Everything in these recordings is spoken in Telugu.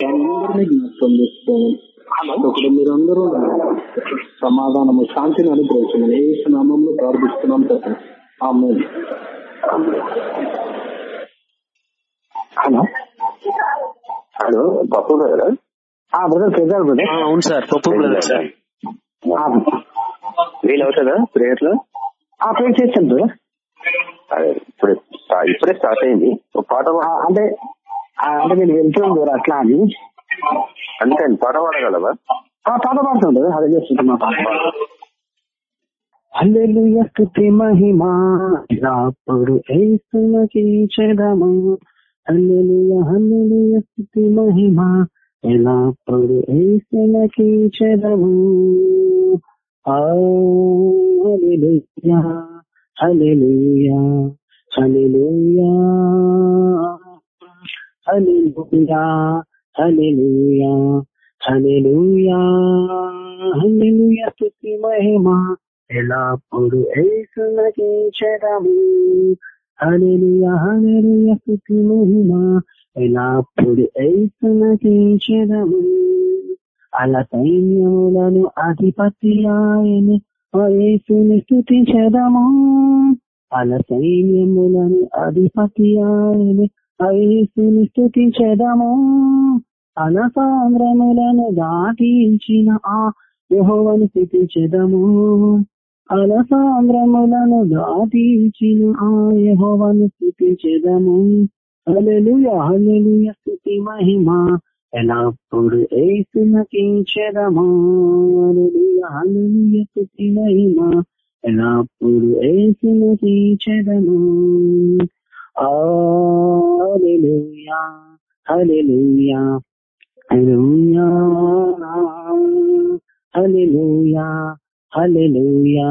అందరినీ జ్ఞాపకం చేసుకోండి ఒకటి మీరందరూ సమాధానము శాంతిని అనుగ్రహించమని ఏ నామంలో ప్రార్థిస్తున్నాం ఆమె hello. Hello Pappu brother brother ప్రజలు బ్రదర్. అవును సార్ పప్పు బ్రదర్ సార్. వీలు అవుతుందా ప్రేయర్లో ప్రేర్ చేస్తాను బ్రదర్. అదే ఇప్పుడే ఇప్పుడే స్టార్ట్ అయింది. పాట అంటే అంటే నేను వెళ్తున్నాను బ్రదర్ అట్లా అని. అంతే పాట పాడగలవా? పాట బ్రదర్ అదే చేస్తుంటున్నా హల్లెలూయా స్తుతి మహిమా రాపుడు ఏసునకి చెదము హల్లెలూయా హల్లెలూయా స్తుతి మహిమా ఎలాప్పుడు ఏసునకి చెదము హల్లెలూయా hallelujah hallelujah. Hallelujah hallelujah hallelujah హల్లెలూయా స్తుతి మహిమా. ఎలాప్పుడు ఏసునకి చెదము హల్లెలూయా హల్లెలూయా స్తుతి మహిమా. ఎలాప్పుడు ఏసునకి చెదము అలా సైన్యములను అధిపతి ఆయన యేసుని స్థుతించదము అలా సైన్యములను అధిపతి ఆయన ఐసుని స్థుతించదము అలా సాంద్రములను దాటించిన ఆ యహోవని స్థుతించదము. అలా సాంద్రములను దాటించిన ఆ యెహోవాను స్థుతించదము. హల్లెలూయా హల్లెలూయా స్థుతి మహిమ. ఎలాప్పుడు ఏసునకించెదము హల్లెలూయా హల్లెలూయా స్థుతి మహిమ. ఎలాప్పుడు ఏసునకించెదము హల్లెలూయా hallelujah hallelujah hallelujah hallelujah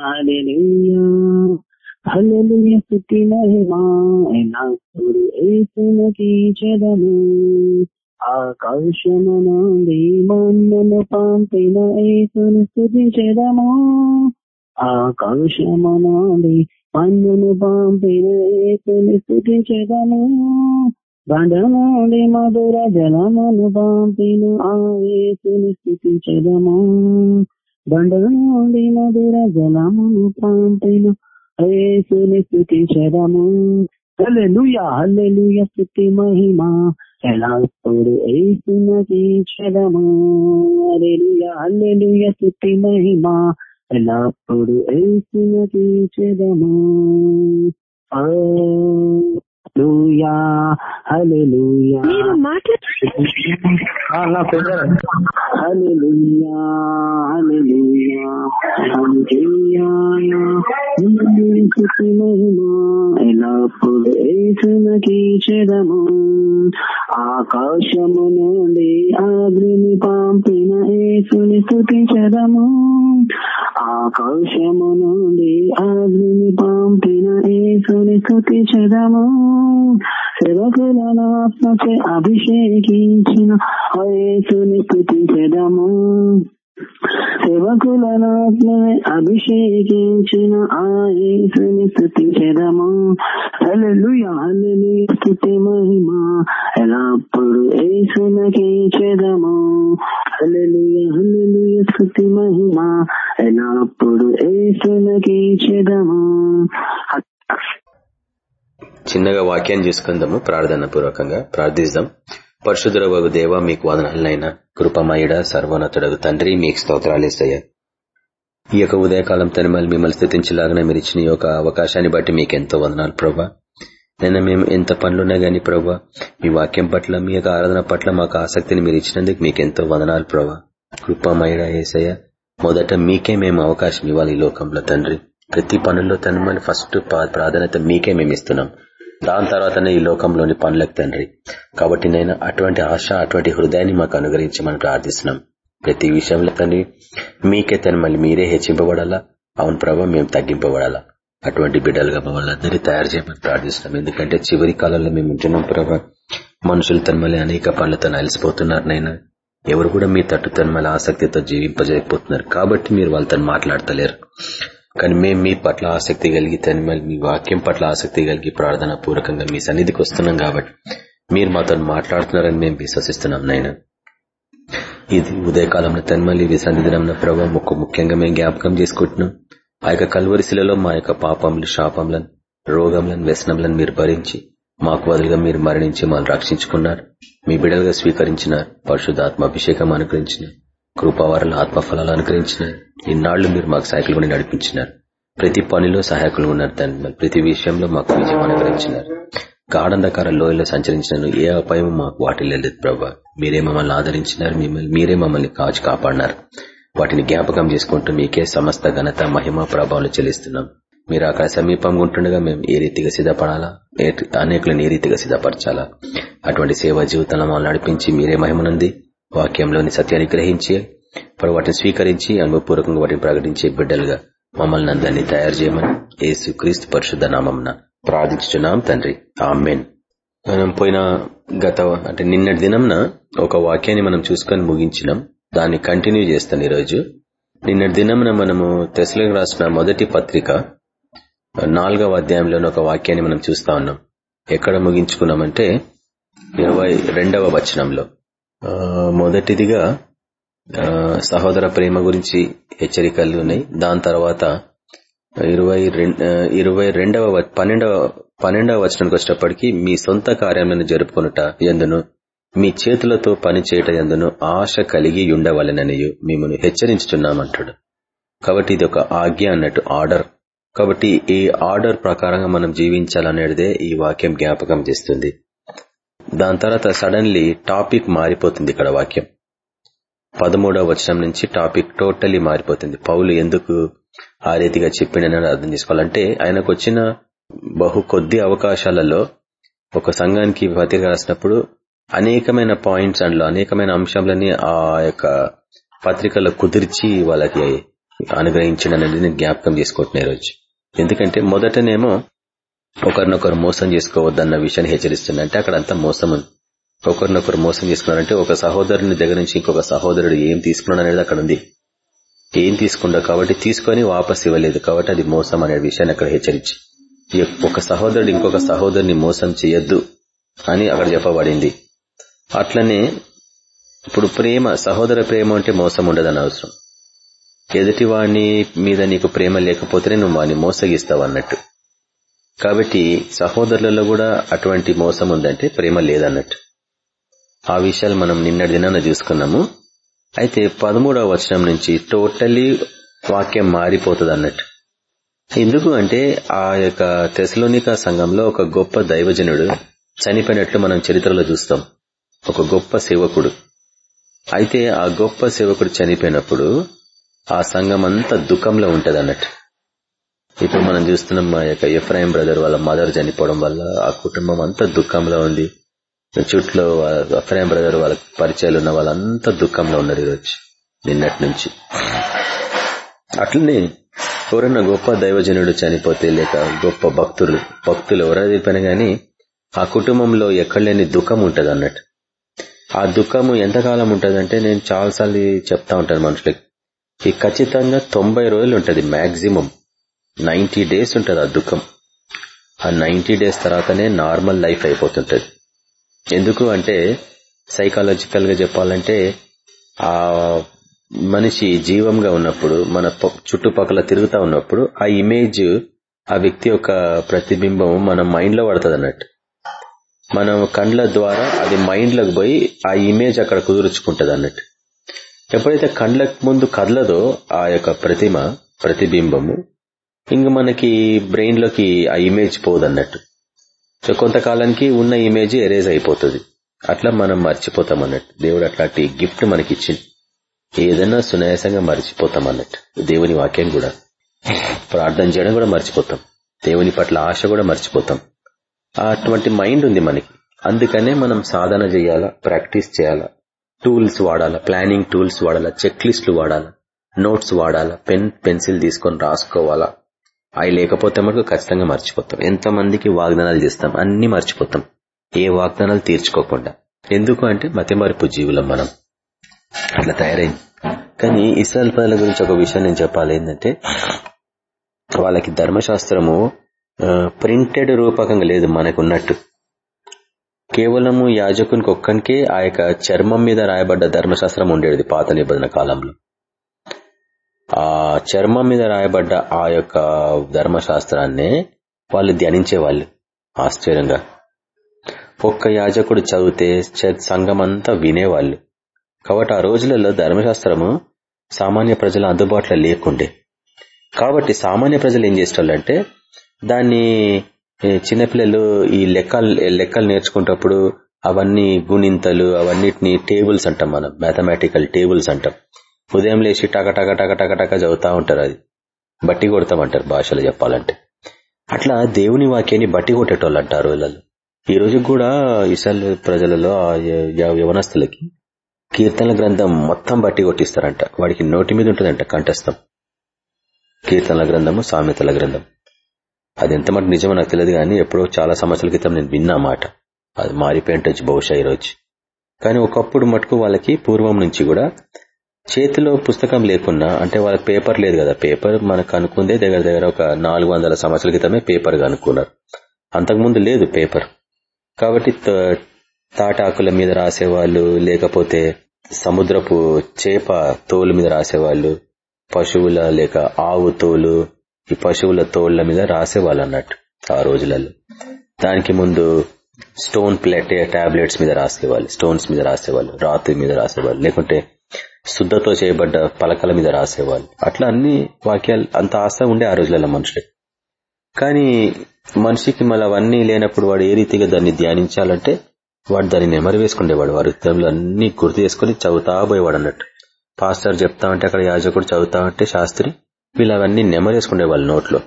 hallelujah హల్లెలూయా స్తుతి మహిమా ఎల్లప్పుడు యేసునికి చెదము ఆకాశమునంది మన్నను పంపిన యేసుని స్తుతించెదము ఆకాశమునంది మన్నును పన్నును యేసుని స్తుతించెదము బండనుండి మధుర జలమును పంపిన. ఆ యేసుని స్తుతించెదము. మధుర జలమును పంపిన. యేసుని స్తుతించెదము. హల్లెలూయా హల్లెలూయా స్తుతి మహిమ. ఎలాప్పుడు ఏసునకి చెదము హల్లెలూయా హల్లెలూయా స్తుతి మహిమ. ఎల్లప్పుడు చెదము. మీరు ఎల్లప్పుడు యేసునకి చెదము. ఆకాశము నుండి అగ్నిని పంపిన యేసుని స్తుతించదము ఆకాశము నుండి అగ్నిని పంపిన యేసుని స్తుతించదము సేవకులను ఆత్మచే అభిషేకించిన ఏసుని యేసుని స్తుతించదము సేవకులను ఆత్మనే అభిషేకించిన ఆ యేసుని స్తుతించదము హల్లెలూయా హల్లెలూయా స్థుతి మహిమ ఎల్లప్పుడు ఏసునకే చెదము. హల్లెలూయా హల్లెలూయా స్థుతి మహిమ ఎల్లప్పుడు చిన్నగా వాక్యాన్ని చేసుకుందాము ప్రార్థన పూర్వకంగా. ప్రార్థిద్దాం. పరిశుద్ధుల వగు దేవ మీకు వదనాలైనా కృపమయుడ సర్వోన్నతుడగు తండ్రి మీకు స్తోత్రాలేసయ్యా ఈ యొక్క ఉదయకాలం తనిమల్ మిమ్మల్ని స్థుతించలాగానే మీరు ఇచ్చిన ఈ యొక్క అవకాశాన్ని బట్టి మీకు ఎంతో వదనాలు ప్రభా. నిన్న మేము ఎంత పనులున్నా గాని ప్రభా మీ వాక్యం పట్ల మీ యొక్క ఆరాధన పట్ల మాకు ఆసక్తిని మీరు ఇచ్చినందుకు మీకు ఎంతో వదనాలు ప్రభా. కృపమయుడ ఏసయ్య. మొదట మీకే మేము అవకాశం ఇవ్వాలి ఈ లోకంలో తండ్రి. ప్రతి పనుల్లో తనమని ఫస్ట్ ప్రాధాన్యత మీకే మేము ఇస్తున్నాం. దాని తర్వాతనే ఈ లోకంలోని పనులకు తండ్రి. కాబట్టి నేను అటువంటి ఆశ అటువంటి హృదయాన్ని మాకు అనుగ్రహించమని ప్రార్థిస్తున్నాం. ప్రతి విషయంలో తండ్రి మీకే తను మళ్ళీ మీరే హెచ్చింపబడాలా? అవును ప్రభావ మేము తగ్గింపబడాలా? అటువంటి బిడ్డలుగా మమ్మల్ని అందరినీ తయారు చేయమని ప్రార్థిస్తున్నాం. ఎందుకంటే చివరి కాలంలో మేము ఉంటున్నాం ప్రభావ మనుషులు తన మళ్ళీ అనేక పనులతో అలసిపోతున్నారు నైనా. ఎవరు కూడా మీ తట్టు తన మళ్ళీ ఆసక్తితో జీవింపజేయకపోతున్నారు కాబట్టి మీరు వాళ్ళతో మాట్లాడతలేరు. కానీ మేము మీ పట్ల ఆసక్తి కలిగి తన మీ వాక్యం పట్ల ఆసక్తి కలిగి ప్రార్థన పూర్వకంగా మీ సన్నిధికి వస్తున్నాం కాబట్టి మీరు మాతో మాట్లాడుతున్నారని మేము విశ్వసిస్తున్నాం నాయన. ఇది ఉదయకాలంలో తన్మల్లి విశ్రాంతి దినం ఒక ముఖ్యంగా మేము జ్ఞాపకం చేసుకుంటున్నాం. ఆ యొక్క కల్వరిశిలలో మా యొక్క పాపములు శాపంలను రోగంలను వ్యసనంలను మీరు భరించి మాకు బదులుగా మీరు మరణించి మమ్మల్ని రక్షించుకున్నారు. మీ బిడలుగా స్వీకరించినారు పరిశుద్ధాత్మ అభిషేకం అనుగ్రహించినారు కృపావరల ఆత్మఫలాలు అనుగ్రహించినారు ఇన్నాళ్ళు మీరు మాకు సహాయకులు నడిపించినారు. ప్రతి పనిలో సహాయకులు ఉన్నారు తండ్రి. ప్రతి విషయంలో మాకు విజయం అనుగ్రహించినారు. గాఢంధకార లోయలో సంచరించిన ఏ అపాయం మాకు వాటిల్లో లేదు ప్రభా. మీరే మమ్మల్ని ఆదరించినారు. మిమ్మల్ని మీరే మమ్మల్ని కాచి కాపాడినారు. వాటిని జ్ఞాపకం చేసుకుంటూ మీకే సమస్త ఘనత మహిమ ప్రభావాలు చెల్లిస్తున్నాం. మీరు అక్కడ సమీపంగా ఉంటుండగా మేము ఏ రీతిగా సిద్ధపడాలా? అనేకులను ఏ రీతిగా సిద్ధపరచాలా? అటువంటి సేవా జీవితంలో మమ్మల్ని నడిపించి మీరే మహిమనుంది వాక్యంలోని సత్యాన్ని గ్రహించి వాటిని స్వీకరించి అనుభవపూర్వకంగా వాటిని ప్రకటించే బిడ్డలుగా మమ్మల్ని అందరినీ తయారు చేయమని యేసు క్రీస్తు పరిశుద్ధ నామంన ప్రార్థించున్నాం తండ్రి. ఆమెన్. మనం పోయిన గత అంటే నిన్నటి దినంన ఒక వాక్యాన్ని మనం చూసుకొని ముగించినాం. దాన్ని కంటిన్యూ చేస్తాను ఈరోజు. నిన్నటి దినంన మనము తెసలకు రాసిన మొదటి పత్రిక నాలుగవ అధ్యాయంలోని ఒక వాక్యాన్ని మనం చూస్తా ఉన్నాం. ఎక్కడ ముగించుకున్నామంటే ఇరవై రెండవ వచనంలో. మొదటిదిగా సహోదర ప్రేమ గురించి హెచ్చరికలు ఉన్నాయి. దాని తర్వాత ఇరవై ఇరవై రెండవ పన్నెండవ పన్నెండవ వచనానికి వచ్చేటప్పటికి మీ సొంత కార్యాలను జరుపుకున్నట ఎందును మీ చేతులతో పని చేయట ఎందును ఆశ కలిగి ఉండవలననియు మిమ్మల్ని హెచ్చరించుతున్నామంటాడు కాబట్టి ఇది ఒక ఆజ్ఞ అన్నట్టు ఆర్డర్. కాబట్టి ఈ ఆర్డర్ ప్రకారంగా మనం జీవించాలనేదే ఈ వాక్యం జ్ఞాపకం చేస్తుంది. దాని తర్వాత సడన్లీ టాపిక్ మారిపోతుంది ఇక్కడ వాక్యం. పదమూడవ వచనం నుంచి టాపిక్ టోటలీ మారిపోతుంది. పౌలు ఎందుకు ఆ రీతిగా చెప్పిండని అర్థం చేసుకోవాలంటే ఆయనకు వచ్చిన బహు కొద్ది అవకాశాలలో ఒక సంఘానికి పత్రిక రాసినప్పుడు అనేకమైన పాయింట్స్ అందులో అనేకమైన అంశాలని ఆ యొక్క పత్రికలో కుదిర్చి వాళ్ళకి అనుగ్రహించడనేది నేను జ్ఞాపకం చేసుకుంటున్నా రోజు. ఎందుకంటే మొదటనేమో ఒకరినొకరు మోసం చేసుకోవద్దన్న విషయాన్ని హెచ్చరిస్తుంది అంటే అక్కడ అంతా మోసం ఉంది ఒకరినొకరు మోసం చేసుకున్నారంటే ఒక సహోదరుని దగ్గర నుంచి ఇంకొక సహోదరుడు ఏం తీసుకున్నాడు అనేది అక్కడ ఉంది ఏం తీసుకున్నాడు కాబట్టి తీసుకొని వాపస్ ఇవ్వలేదు కాబట్టి అది మోసం అనే విషయాన్ని అక్కడ హెచ్చరించి ఒక సహోదరుడు ఇంకొక సహోదరుని మోసం చేయొద్దు అని అక్కడ చెప్పబడింది. అట్లనే ఇప్పుడు ప్రేమ సహోదర ప్రేమ అంటే మోసం ఉండదని అవసరం ఎదుటి మీద నీకు ప్రేమ లేకపోతేనే నువ్వు వాడిని మోసగిస్తావు అన్నట్టు. కాబట్టి సహోదరులలో కూడా అటువంటి మోసం ఉందంటే ప్రేమ లేదన్నట్టు. ఆ విషయాలు మనం నిన్నటి దినాన చూసుకున్నాము. అయితే పదమూడవ వచనం నుంచి టోటలీ వాక్యం మారిపోతుంది అన్నట్టు ఎందుకు అంటే ఆ యొక్క తెసలోనిక సంఘంలో ఒక గొప్ప దైవజనుడు చనిపోయినట్లు మనం చరిత్రలో చూస్తాం. ఒక గొప్ప సేవకుడు. అయితే ఆ గొప్ప సేవకుడు చనిపోయినప్పుడు ఆ సంఘం అంతా దుఃఖంలో ఉంటది అన్నట్టు ఇప్పుడు మనం చూస్తున్నాం మా యొక్క ఎఫ్రాయిం బ్రదర్ వాళ్ళ మదర్ చనిపోవడం వల్ల ఆ కుటుంబం అంతా దుఃఖంలో ఉంది చుట్లో ఎఫ్రాయిం బ్రదర్ వాళ్ళ పరిచయాలు ఉన్న వాళ్ళంతా దుఃఖంలో ఉన్నారు ఈరోజు నిన్నటి నుంచి. అట్లనే ఎవరన్నా గొప్ప దైవజనుడు చనిపోతే లేక గొప్ప భక్తులు భక్తులు ఎవరైనా చెప్పినా గానీ ఆ కుటుంబంలో ఎక్కడలేని దుఃఖం ఉంటది అన్నట్టు ఆ దుఃఖము ఎంతకాలం ఉంటదంటే నేను చాలాసార్లు చెప్తా ఉంటాను మనుషులకి. ఖచ్చితంగా తొంభై రోజులు ఉంటది మాక్సిమం. నైన్టీ డేస్ ఉంటది ఆ దుఃఖం. ఆ నైన్టీ డేస్ తర్వాతనే నార్మల్ లైఫ్ అయిపోతుంటది. ఎందుకు అంటే సైకాలజికల్గా చెప్పాలంటే ఆ మనిషి జీవంగా ఉన్నప్పుడు మన చుట్టుపక్కల తిరుగుతా ఉన్నప్పుడు ఆ ఇమేజ్ ఆ వ్యక్తి యొక్క ప్రతిబింబం మన మైండ్లో పడుతుంది అన్నట్టు మనం కండ్ల ద్వారా అది మైండ్లోకి పోయి ఆ ఇమేజ్ అక్కడ కుదుర్చుకుంటది అన్నట్టు ఎప్పుడైతే కండ్లకు ముందు కదలదో ఆ యొక్క ప్రతిమ ప్రతిబింబము ఇంక మనకి బ్రెయిన్లోకి ఆ ఇమేజ్ పోదన్నట్టు. సో కొంతకాలానికి ఉన్న ఇమేజ్ ఎరేజ్ అయిపోతుంది. అట్లా మనం మర్చిపోతాం అన్నట్టు దేవుడు అట్లాంటి గిఫ్ట్ మనకి ఇచ్చింది ఏదైనా సునాయాసంగా మర్చిపోతాం అన్నట్టు దేవుని వాక్యం కూడా. ప్రార్థన చేయడం కూడా మర్చిపోతాం. దేవుని పట్ల ఆశ కూడా మర్చిపోతాం. అటువంటి మైండ్ ఉంది మనకి. అందుకనే మనం సాధన చేయాలా ప్రాక్టీస్ చేయాలా టూల్స్ వాడాలా ప్లానింగ్ టూల్స్ వాడాలా చెక్ లిస్టులు వాడాలా నోట్స్ వాడాలా పెన్ పెన్సిల్ తీసుకొని రాసుకోవాలా. అవి లేకపోతే మనకు ఖచ్చితంగా మర్చిపోతాం. ఎంతమందికి వాగ్దానాలు చేస్తాం అన్ని మర్చిపోతాం. ఏ వాగ్దానాలు తీర్చుకోకుండా. ఎందుకు అంటే మతిమరుపు జీవులం మనం. అట్లా తయారైంది. కానీ ఇస్రాయల్ పదల గురించి ఒక విషయం నేను చెప్పాలి. ఏంటంటే వాళ్ళకి ధర్మశాస్త్రము ప్రింటెడ్ రూపకంగా లేదు మనకు ఉన్నట్టు కేవలము యాజకునికి ఒక్కనికే ఆ యొక్క చర్మం మీద రాయబడ్డ ధర్మశాస్త్రం ఉండేది పాత నిబంధన కాలంలో. ఆ చర్మం మీద రాయబడ్డ ఆ యొక్క ధర్మశాస్త్రాన్నే వాళ్ళు ధ్యానించేవాళ్ళు ఆశ్చర్యంగా. ఒక్క యాజకుడు చదివితే సంఘం అంతా వినేవాళ్ళు. కాబట్టి ఆ రోజులలో ధర్మశాస్త్రము సామాన్య ప్రజల అందుబాటులో లేకుండే. కాబట్టి సామాన్య ప్రజలు ఏం చేసేవాళ్ళంటే దాన్ని చిన్నపిల్లలు ఈ లెక్కలు లెక్కలు నేర్చుకుంటప్పుడు అవన్నీ గుణింతలు అవన్నిటిని టేబుల్స్ అంటాం మనం మ్యాథమెటికల్ టేబుల్స్ అంటాం. ఉదయం లేచి టక టక టక టక టక చదువుతా ఉంటారు అది. బట్టి కొడతామంటారు భాషలో చెప్పాలంటే. అట్లా దేవుని వాక్యాన్ని బట్టి కొట్టేటోళ్ళు అంటారు వీళ్ళలో ఈ రోజు కూడా ఇసల్ ప్రజలలో యవనస్తులకి కీర్తనల గ్రంథం మొత్తం బట్టి కొట్టిస్తారంట. వాడికి నోటి మీద ఉంటుందంట కంఠస్థం. కీర్తనల గ్రంథము సామెతల గ్రంథం. అది ఎంత మటు నిజమో నాకు తెలియదు కానీ ఎప్పుడో చాలా సంవత్సరాల క్రితం నేను విన్నా మాట. అది మారిపోయింటచ్చు బహుశా ఈరోజు కానీ ఒకప్పుడు మటుకు వాళ్ళకి పూర్వం నుంచి కూడా చేతిలో పుస్తకం లేకున్నా అంటే వాళ్ళకి పేపర్ లేదు కదా పేపర్ మనకు అనుకుందే దగ్గర దగ్గర ఒక నాలుగు వందల సంవత్సరాల క్రితమే పేపర్ అనుకున్నారు. అంతకుముందు లేదు పేపర్. కాబట్టి తాటాకుల మీద రాసేవాళ్ళు లేకపోతే సముద్రపు చేప తోలు మీద రాసేవాళ్ళు పశువుల లేక ఆవు తోలు ఈ పశువుల తోళ్ళ మీద రాసేవాళ్ళు అన్నట్టు ఆ రోజులలో. దానికి ముందు స్టోన్ ప్లేట్ టాబ్లెట్స్ మీద రాసేవాళ్ళు స్టోన్స్ మీద రాసేవాళ్ళు రాతి మీద రాసేవాళ్ళు లేకుంటే శుద్ధతో చేయబడ్డ పలకల మీద రాసేవాళ్ళు. అట్లా అన్ని వాక్యాలు అంత ఆశ ఉండే ఆ రోజులలో మనుషులకి కానీ మనిషికి మళ్ళీ అవన్నీ లేనప్పుడు వాడు ఏ రీతిగా దాన్ని ధ్యానించాలంటే వాడు దాన్ని నెమరు వేసుకునేవాడు వారి యుద్ధంలో అన్ని గుర్తు చేసుకుని చదువుతా పోయేవాడు అన్నట్టు. పాస్టర్ చెప్తా ఉంటే అక్కడ యాజకుడు చదువుతా ఉంటే శాస్త్రి వీళ్ళు అవన్నీ నెమరేసుకునేవాళ్ళు నోట్లో.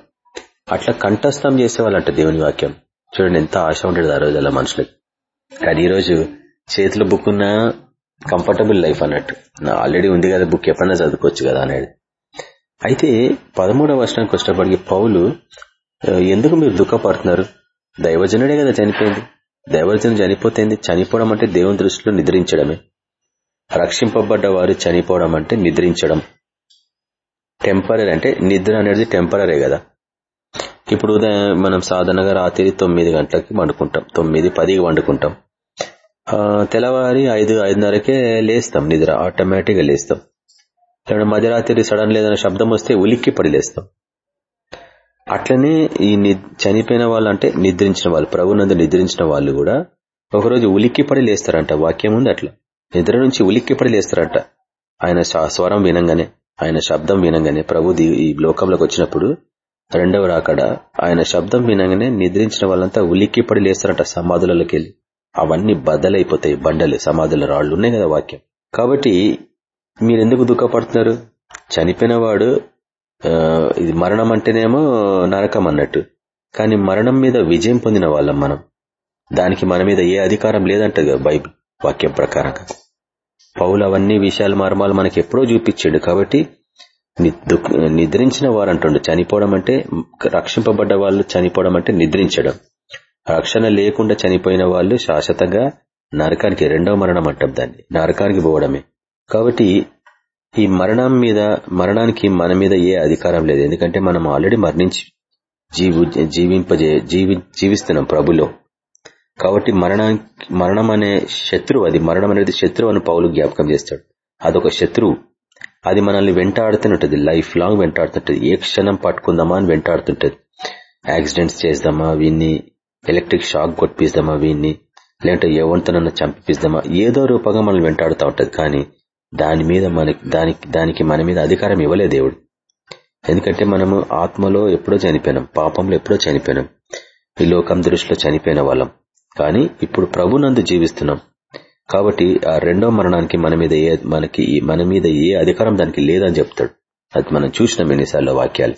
అట్లా కంఠస్థం చేసేవాళ్ళంట దేవుని వాక్యం. చూడండి ఎంత ఆశ ఉండేది ఆ రోజు మనుషులకి. కానీ ఈరోజు చేతిలో బుక్ ఉన్న కంఫర్టబుల్ లైఫ్ అన్నట్టు ఆల్రెడీ ఉంది కదా బుక్ ఎప్పుడన్నా చదువుకోవచ్చు కదా అనేది. అయితే పదమూడవ వర్షానికి వచ్చినప్పటికీ పౌలు ఎందుకు మీరు దుఃఖపడుతున్నారు? దైవజనుడే కదా చనిపోయింది. దైవజనం చనిపోతుంది? చనిపోవడం అంటే దేవుని దృష్టిలో నిద్రించడమే. రక్షింపబడ్డ వారు చనిపోవడం అంటే నిద్రించడం. టెంపరీ అంటే నిద్ర అనేది టెంపరీ కదా. ఇప్పుడు ఉదయం మనం సాధారణంగా రాత్రి తొమ్మిది గంటలకి వండుకుంటాం. తొమ్మిది పదికి వండుకుంటాం. తెల్లవారి ఐదు ఐదున్నరకే లేస్తాం నిద్ర ఆటోమేటిక్గా లేస్తాం. మధ్యరాత్రి సడన్ లేదన్న శబ్దం వస్తే ఉలిక్కి పడి లేస్తాం. అట్లనే ఈ చనిపోయిన వాళ్ళు అంటే నిద్రించిన వాళ్ళు ప్రభునందు నిద్రించిన వాళ్ళు కూడా ఒకరోజు ఉలిక్కిపడి లేస్తారంట. వాక్యం ఉంది అట్లా. నిద్ర నుంచి ఉలిక్కిపడి లేస్తారంట. ఆయన స్వరం వినంగానే. ఆయన శబ్దం వినంగానే ప్రభు ఈ లోకంలోకి వచ్చినప్పుడు రెండవ రాకడ ఆయన శబ్దం వినంగానే నిద్రించిన వాళ్ళంతా ఉలిక్కిపడి లేస్తారంట సమాధులలోకి వెళ్ళి. అవన్నీ బద్దలైపోతాయి బండలు సమాధుల రాళ్ళు ఉన్నాయి కదా వాక్యం. కాబట్టి మీరెందుకు దుఃఖపడుతున్నారు? చనిపోయిన వాడు ఇది మరణం అంటేనేమో నరకం అన్నట్టు. కానీ మరణం మీద విజయం పొందిన వాళ్ళం మనం. దానికి మన మీద ఏ అధికారం లేదంట బైబిల్ వాక్యం ప్రకారంగా. పౌలు అవన్నీ విషయాలు మర్మాలు మనకి ఎప్పుడో చూపించాడు కాబట్టి నిద్రించిన వారు అంటుండు చనిపోవడం అంటే రక్షింపబడ్డ వాళ్ళు చనిపోవడం అంటే నిద్రించడం. రక్షణ లేకుండా చనిపోయిన వాళ్ళు శాశ్వతంగా నరకానికి రెండవ మరణం అంటాం దాన్ని. నరకానికి పోవడమే. కాబట్టి ఈ మరణం మీద మరణానికి మన మీద ఏ అధికారం లేదు. ఎందుకంటే మనం ఆల్రెడీ మరణించి జీవి జీవింపజే జీవి జీవిస్తున్నాం ప్రభులో. కాబట్టి మరణానికి మరణం అనే శత్రువు అది మరణం అనేది శత్రువు అని పౌలు జ్ఞాపకం చేస్తాడు. అదొక శత్రువు. అది మనల్ని వెంటాడుతుంటది లైఫ్ లాంగ్ వెంటాడుతుంటది ఏ క్షణం పట్టుకుందామా అని వెంటాడుతుంటది. యాక్సిడెంట్స్ చేద్దామా వీన్ని ఎలక్ట్రిక్ షాక్ కొట్టిస్తామా వీన్ని లేదంటే ఎవరితోనన్నా చంపిస్తామా ఏదో రూపంగా మనల్ని వెంటాడుతూ ఉంటది కానీ దాని మీద మనకి దానికి దానికి మన మీద అధికారం ఇవ్వలే దేవుడు. ఎందుకంటే మనము ఆత్మలో ఎప్పుడో చనిపోయినాం పాపంలో ఎప్పుడో చనిపోయినాం. ఈ లోకం దృష్టిలో చనిపోయిన వాళ్ళం. కానీ ఇప్పుడు ప్రభునందు జీవిస్తున్నాం. కాబట్టి ఆ రెండో మరణానికి మన మీద ఏ మనకి మన మీద ఏ అధికారం దానికి లేదని చెప్తాడు. అది మనం చూసినాం ఎన్నిసార్లు వాక్యాలు.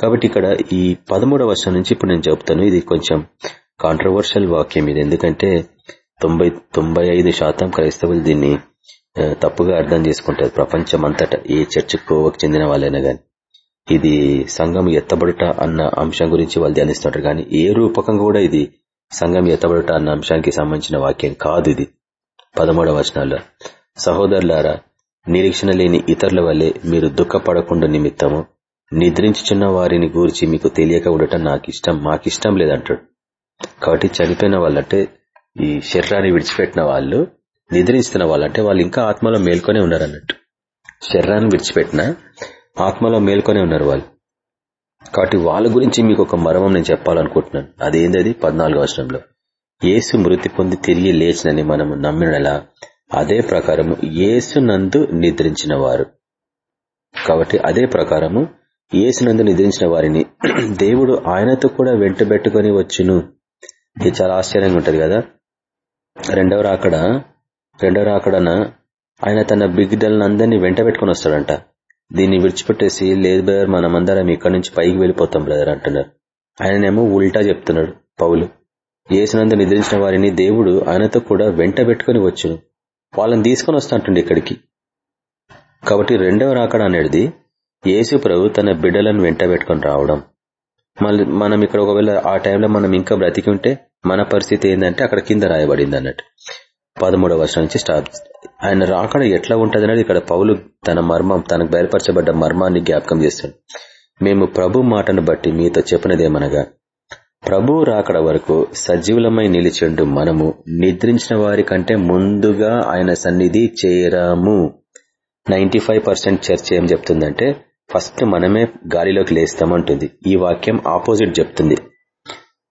కాబట్టి ఇక్కడ ఈ పదమూడవ వర్షం నుంచి ఇప్పుడు నేను చెప్తాను. ఇది కొంచెం కాంట్రవర్షియల్ వాక్యం ఇది. ఎందుకంటే తొంభై తొంభై శాతం క్రైస్తవులు దీన్ని తప్పుగా అర్థం చేసుకుంటారు. ప్రపంచం అంతటా ఏ చర్చకు కోవకు చెందిన వాళ్ళైనా గాని. ఇది సంఘం ఎత్తబడుట అన్న అంశం గురించి వాళ్ళు ధ్యానిస్తుంటారు. కానీ ఏ రూపకం కూడా ఇది సంఘం ఎత్తబడుట అన్న అంశానికి సంబంధించిన వాక్యం కాదు ఇది. పదమూడవ వచనాల్లో సహోదరులారా నిరీక్షణ లేని ఇతరుల వల్లే మీరు దుఃఖపడకుండా నిమిత్తము నిద్రించుచున్న వారిని గూర్చి మీకు తెలియక ఉండటం నాకు ఇష్టం మాకిష్టం లేదంటాడు. కాబట్టి చనిపోయిన వాళ్ళంటే ఈ శరీరాన్ని విడిచిపెట్టిన వాళ్ళు నిద్రించిన వాళ్ళంటే వాళ్ళు ఇంకా ఆత్మలో మేల్కొనే ఉన్నారు అన్నట్టు శరీరాన్ని విడిచిపెట్టిన ఆత్మలో మేల్కొనే ఉన్నారు వాళ్ళు. కాబట్టి వాళ్ళ గురించి మీకు ఒక మర్మం నేను చెప్పాలనుకుంటున్నాను. అదేంటది పద్నాలుగో వర్షంలో ఏసు మృతి పొంది తిరిగి లేచినని మనం నమ్మినలా అదే ప్రకారము ఏసునందు నిద్రించిన వారు కాబట్టి అదే ప్రకారము ఏసునందు నిద్రించిన వారిని దేవుడు ఆయనతో కూడా వెంటబెట్టుకుని వచ్చును. ఇది చాలా ఆశ్చర్యంగా ఉంటది కదా? రెండవ రాకడ రెండవ రాకడన ఆయన తన బిగ్డలను వెంట పెట్టుకుని వస్తాడంట. దీన్ని విడిచిపెట్టేసి లేదు బ్రదర్ మనమందరం ఇక్కడి నుంచి పైకి వెళ్ళిపోతాం బ్రదర్ అంటున్నారు. ఆయననేమో ఉల్టా చెప్తున్నాడు పౌలు. ఏసునందు నిద్రించిన వారిని దేవుడు ఆయనతో కూడా వెంట పెట్టుకుని వచ్చును. వాళ్ళని తీసుకొని వస్తాంటుండే ఇక్కడికి. కాబట్టి రెండవ రాకడ అనేది యేసు ప్రభు తన బిడ్డలను వెంట పెట్టుకుని రావడం. మళ్ళీ మనం ఇక్కడ ఒకవేళ ఆ టైంలో మనం ఇంకా బ్రతికి ఉంటే మన పరిస్థితి ఏంటంటే అక్కడ కింద రాయబడింది అన్నట్టు. పదమూడవ వర్షం నుంచి స్టార్ట్ ఆయన రాకడ ఎట్లా ఉంటది అనేది ఇక్కడ పౌలు తన మర్మం తనకు బయలుపరచబడ్డ మర్మాన్ని జ్ఞాపకం చేస్తాడు. మేము ప్రభు మాటను బట్టి మీతో చెప్పినదేమనగా ప్రభు రాకడ వరకు సజీవులమై నిలిచిండు మనము నిద్రించిన వారి కంటే ముందుగా ఆయన సన్నిధి చేరాము. నైన్టీ చర్చ ఏం చెప్తుందంటే ఫస్ట్ మనమే గాలిలోకి లేస్తామంటుంది. ఈ వాక్యం ఆపోజిట్ చెప్తుంది.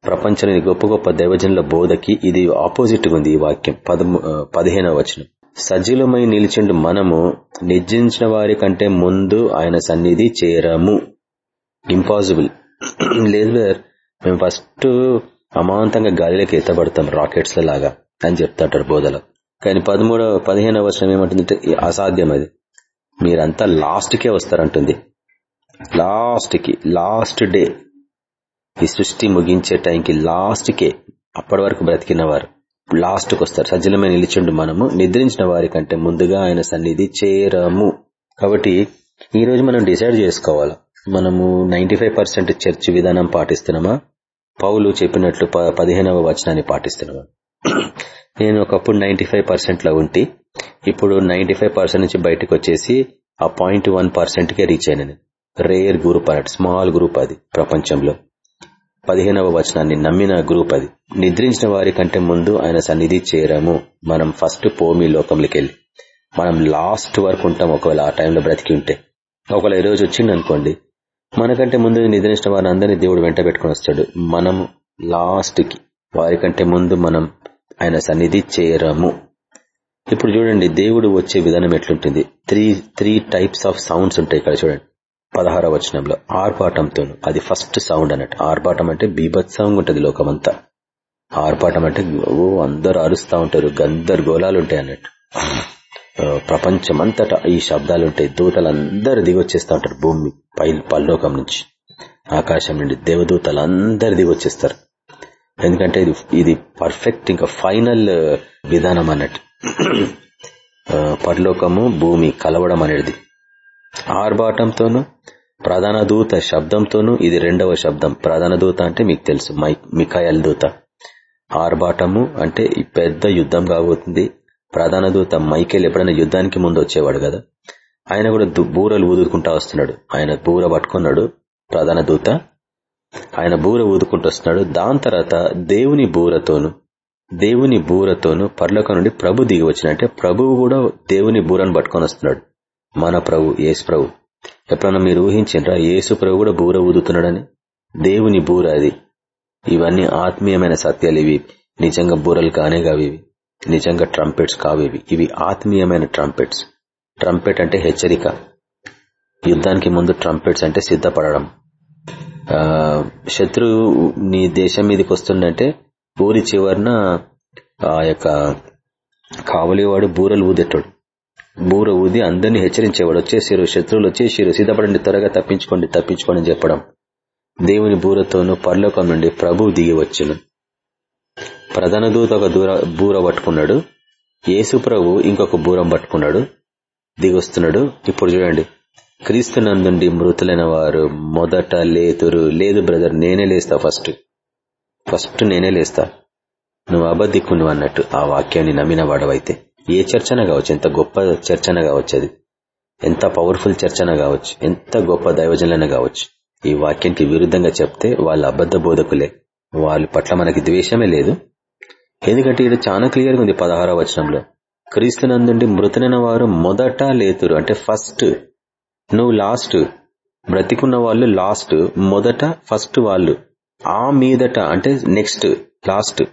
ప్రపంచంలోని గొప్ప గొప్ప దైవజనుల బోధకి ఇది ఆపోజిట్ ఉంది ఈ వాక్యం. పదము పదిహేనవ వచనం. సజీలమై నిలిచిండు మనము నిర్జించిన వారి కంటే ముందు ఆయన సన్నిధి చేరము. ఇంపాసిబుల్ లేదు మేము ఫస్ట్ అమాంతంగా గాలిలోకి ఎత్తబడతాం రాకెట్స్ లాగా అని చెప్తాంటారు బోధలో. కానీ పదమూడవ పదిహేనవ వర్షం ఏమంటుందంటే అసాధ్యం అది. మీరంతా లాస్ట్కే వస్తారంటుంది. లాస్ట్కి లాస్ట్ డే. ఈ సృష్టి ముగించే టైంకి లాస్ట్కే అప్పటి వరకు బ్రతికిన వారు లాస్ట్కి వస్తారు. సజ్జలమే నిలిచిండు మనము. నిద్రించిన వారి కంటే ముందుగా ఆయన సన్నిధి చేరము. కాబట్టి ఈ రోజు మనం డిసైడ్ చేసుకోవాలి. మనము నైన్టీ చర్చ్ విధానం పాటిస్తున్నామా? పౌలు చెప్పినట్లు పదిహేనవ వచనాన్ని పాటిస్తున్నామా? నేను ఒకప్పుడు నైన్టీ లో ఉంటే ఇప్పుడు నైన్టీ నుంచి బయటకు వచ్చేసి ఆ పాయింట్ వన్ కే రీచ్ అయినని. రేర్ గ్రూప్ అన్నట్టు స్మాల్ గ్రూప్ అది ప్రపంచంలో. పదిహేనవ వచనాన్ని నమ్మిన గ్రూప్ అది. నిద్రించిన వారి కంటే ముందు ఆయన సన్నిధి చేరము. మనం ఫస్ట్ పోమి లోకంలోకి వెళ్ళి. మనం లాస్ట్ వరకు ఉంటాం ఒకవేళ ఆ టైంలో బ్రతికి ఉంటే. ఒకవేళ ఈ రోజు వచ్చింది అనుకోండి. మనకంటే ముందు నిద్రించిన వారిని అందరినీ దేవుడు వెంట పెట్టుకుని వస్తాడు. మనం లాస్ట్కి. వారికంటే ముందు మనం ఆయన సన్నిధి చేరము. ఇప్పుడు చూడండి దేవుడు వచ్చే విధానం ఎట్లుంటుంది? Three three types of sounds ఉంటాయి ఇక్కడ చూడండి. పదహార వచనంలో ఆర్పాటంతో అది ఫస్ట్ సౌండ్ అన్నట్టు. ఆర్పాటం అంటే బీభత్సంగా ఉంటుంది లోకమంతా. ఆర్పాటం అంటే ఓ అందరు అరుస్తా ఉంటారు గందరగోళాలు ఉంటాయి అన్నట్టు. ప్రపంచమంతటా ఈ శబ్దాలు ఉంటాయి. దూతలందరూ దిగొచ్చేస్తా ఉంటారు భూమి పై పల్లోకం నుంచి. ఆకాశం నుండి దేవదూతలు అందరు దిగొచ్చేస్తారు. ఎందుకంటే ఇది ఇది పర్ఫెక్ట్ ఇంకా ఫైనల్ విధానం అన్నట్టు. పరలోకము భూమి కలవడం అనేది. ఆర్భాటంతోనూ ప్రధాన దూత శబ్దంతోనూ ఇది రెండవ శబ్దం. ప్రధాన దూత అంటే మీకు తెలుసు మిఖాయల్ దూత. ఆర్భాటము అంటే పెద్ద యుద్ధం కాబోతుంది. ప్రధాన దూత మైకేల్ ఎప్పుడైనా యుద్ధానికి ముందు వచ్చేవాడు కదా? ఆయన కూడా బూరలు ఊదుకుంటా వస్తున్నాడు. ఆయన బూర పట్టుకున్నాడు ప్రధాన దూత ఆయన బూర ఊదుకుంటూ వస్తున్నాడు. దాని తర్వాత దేవుని బూరతోను దేవుని బూరతోను పర్లోక నుండి ప్రభు దిగి వచ్చినంటే ప్రభువు కూడా దేవుని బూరను పట్టుకొని వస్తున్నాడు. మన ప్రభు యేసు ప్రభు. ఎప్పుడన్నా మీరు ఊహించారా యేసు ప్రభు కూడా బూర ఊదుతున్నాడని? దేవుని బూర అది. ఇవన్నీ ఆత్మీయమైన సత్యాలు ఇవి. నిజంగా బూరలు కానే కావి నిజంగా ట్రంపెట్స్ కావేవి ఇవి. ఆత్మీయమైన ట్రంపెట్స్. ట్రంపెట్ అంటే హెచ్చరిక. యుద్ధానికి ముందు ట్రంపెట్స్ అంటే సిద్ధపడడం. శత్రువు నీ దేశం మీదకి వస్తుందంటే ఊరి చివరిన ఆ యొక్క కావలివాడు బూరలు ఊదేటాడు. బూర ఊది అందరినీ హెచ్చరించేవాడు. వచ్చేసారు శత్రువులు వచ్చేసారు సిద్ధపడండి త్వరగా తప్పించుకోండి తప్పించుకోండి చెప్పడం. దేవుని బూరతోనూ పరలోకం నుండి ప్రభువు దిగి వచ్చును. ప్రధాన దూత ఒక దూర బూర పట్టుకున్నాడు. యేసు ప్రభు ఇంకొక బూరం పట్టుకున్నాడు. దిగొస్తున్నాడు. ఇప్పుడు చూడండి. క్రీస్తునందుండి మృతులైన వారు మొదట లేతురు. లేదు బ్రదర్ నేనే లేస్తా ఫస్ట్. ఫస్ట్ నేనే లేస్తా. నువ్వు అబద్ధిక్కు నువ్వు అన్నట్టు ఆ వాక్యాన్ని నమ్మిన వాడవైతే. ఏ చర్చన కావచ్చు ఎంత గొప్ప చర్చన కావచ్చు అది ఎంత పవర్ఫుల్ చర్చన కావచ్చు ఎంత గొప్ప దైవజనులైనా కావచ్చు ఈ వాక్యానికి విరుద్ధంగా చెప్తే వాళ్ళ అబద్ధ బోధకులే. వాళ్ళ పట్ల మనకి ద్వేషమే లేదు. ఎందుకంటే ఇది చాలా క్లియర్గా ఉంది పదహారవ వచనంలో. క్రీస్తునందుండి మృతులైన వారు మొదట లేతురు అంటే ఫస్ట్ నువ్వు లాస్ట్ బ్రతికున్న వాళ్ళు లాస్ట్ మొదట ఫస్ట్ వాళ్ళు. ఆ మీదట అంటే నెక్స్ట్ లాస్ట్